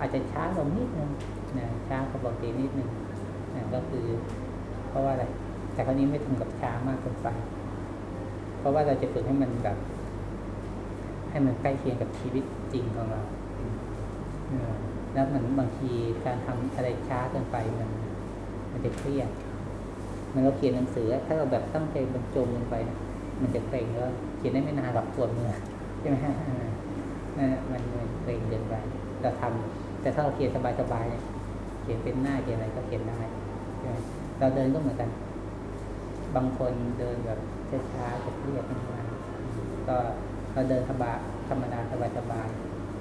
อาจจะช้าลงนิดนึงนะช้ากว่าปกตินิดนึงนะก็คือ เพราะว่าอะไรแต่คราวนี้ไม่ถึงกับช้ามากเกินไป เพราะว่าเราจะฝึกให้มันแบบ ให้มันใกล้เคียงกับชีวิตจริงของเราเออแล้วมันบางทีการทำอะไรช้าเกินไปมัน มันจะเครียดมันเราเขียนหนังสือ ถ้าเราแบบตั้งใจบรรจงลงไปนะมันจะเกรงแล้วเขียนได้ไม่นานหรอกปวดมือใช่ไหมฮะอ่านั่นแหละมันมันเกรงเกินไปเราทำแต่ถ้าเราเขียนสบายๆเนี่ยเขียนเป็นหน้าเขียนอะไรก็เขียนได้ใช่ไหมเราเดินก็เหมือนกัน บางคนเดินแบบ ช้าๆจะเครียดมากก็เราเดินสบายธรรมดาสบาย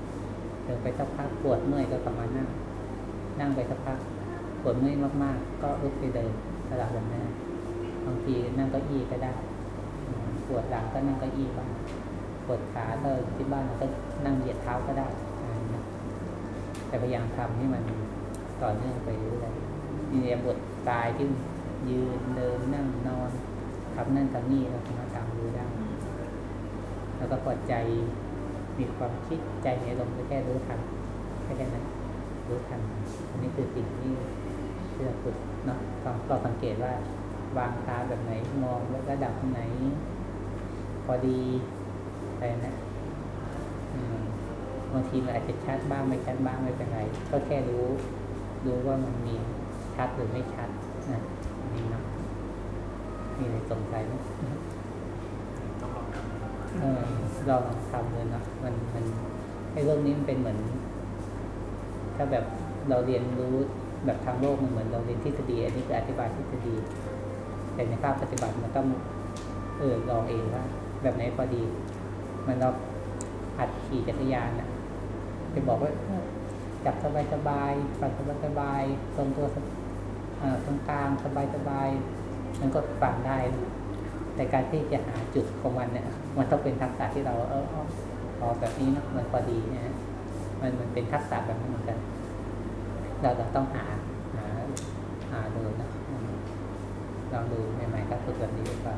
ๆเดินไปสักพักปวดเมื่อยก็กลับมานั่ง นั่งไปสักพักปวดเมื่อยมากๆ ก็ลุกไปเดินสลับกันหน้บางทีนั่งเก้าอี้ก็ได้ปวดหลังก็นั่งเก้าอี้บ้างปวดขาก็ที่บ้านเราก็นั่งเหยียดเท้าก็ได้แต่พยายามทำให้มันต่อเนื่องไปเรื่อยๆนี่บทกายที่ยืนเดินนั่งนอน ทำนั่นทำนี่เราสามารถตามรู้ได้ แล้วก็พอใจมีความคิดใจในลมณ์ก็แค่รู้ทันแค่แค่นั้นรู้ทันอันนี้คือสิ่งที่เชื่อฝึกเนาะก็ก็สังเกตว่าวางตาแบบไหนมองระดับไหน พอดีอะไรนะอืมบางทีมันอาจจะชัดบ้างไม่ชัดบ้างไม่เป็นไร ก็แค่รู้ รู้ว่ามันมีชัดหรือไม่ชัดนะอันนี่เนาะ มีอะไรสงสัยไหมต้องลองทำเออเราลองทำเลยเนาะมันมันไอ้เรื่องนี้มันเป็นเหมือน ถ้าแบบเราเรียนรู้แบบทางโลกมันเหมือนเราเรียนทฤษฎีอันนี้คืออธิบายทฤษฎี แต่ในภาคปฏิบัติมันต้องเออลองเองว่า แบบไหนพอดีเหมันเราหัดขี่จักรยานนะจะบอกว่าเออจับสบายสบายๆปั่นสบายสบายๆทรงตัวสบเอ่อตรงกลางสบายสบายๆ มันก็ปั่นได้แต่การที่จะหาจุดของมันเนี่ย มันต้องเป็นทักษะที่เราเออเอาพอแบบนี้เนะมันพอดีนะฮะมันมันเป็นทักษะแบบนั้นเหมือนกัน เราจะต้องหาหาหาดูนะลองดูใหม่ๆก็ฝึกแบบนี้ดีกว่า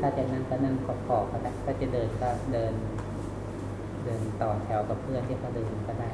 ถ้าจะนั่งก็นั่งขอบๆก็ได้ถ้าจะเดินก็เดิน เดินต่อแถวกับเพื่อนที่เขาเดินก็ได้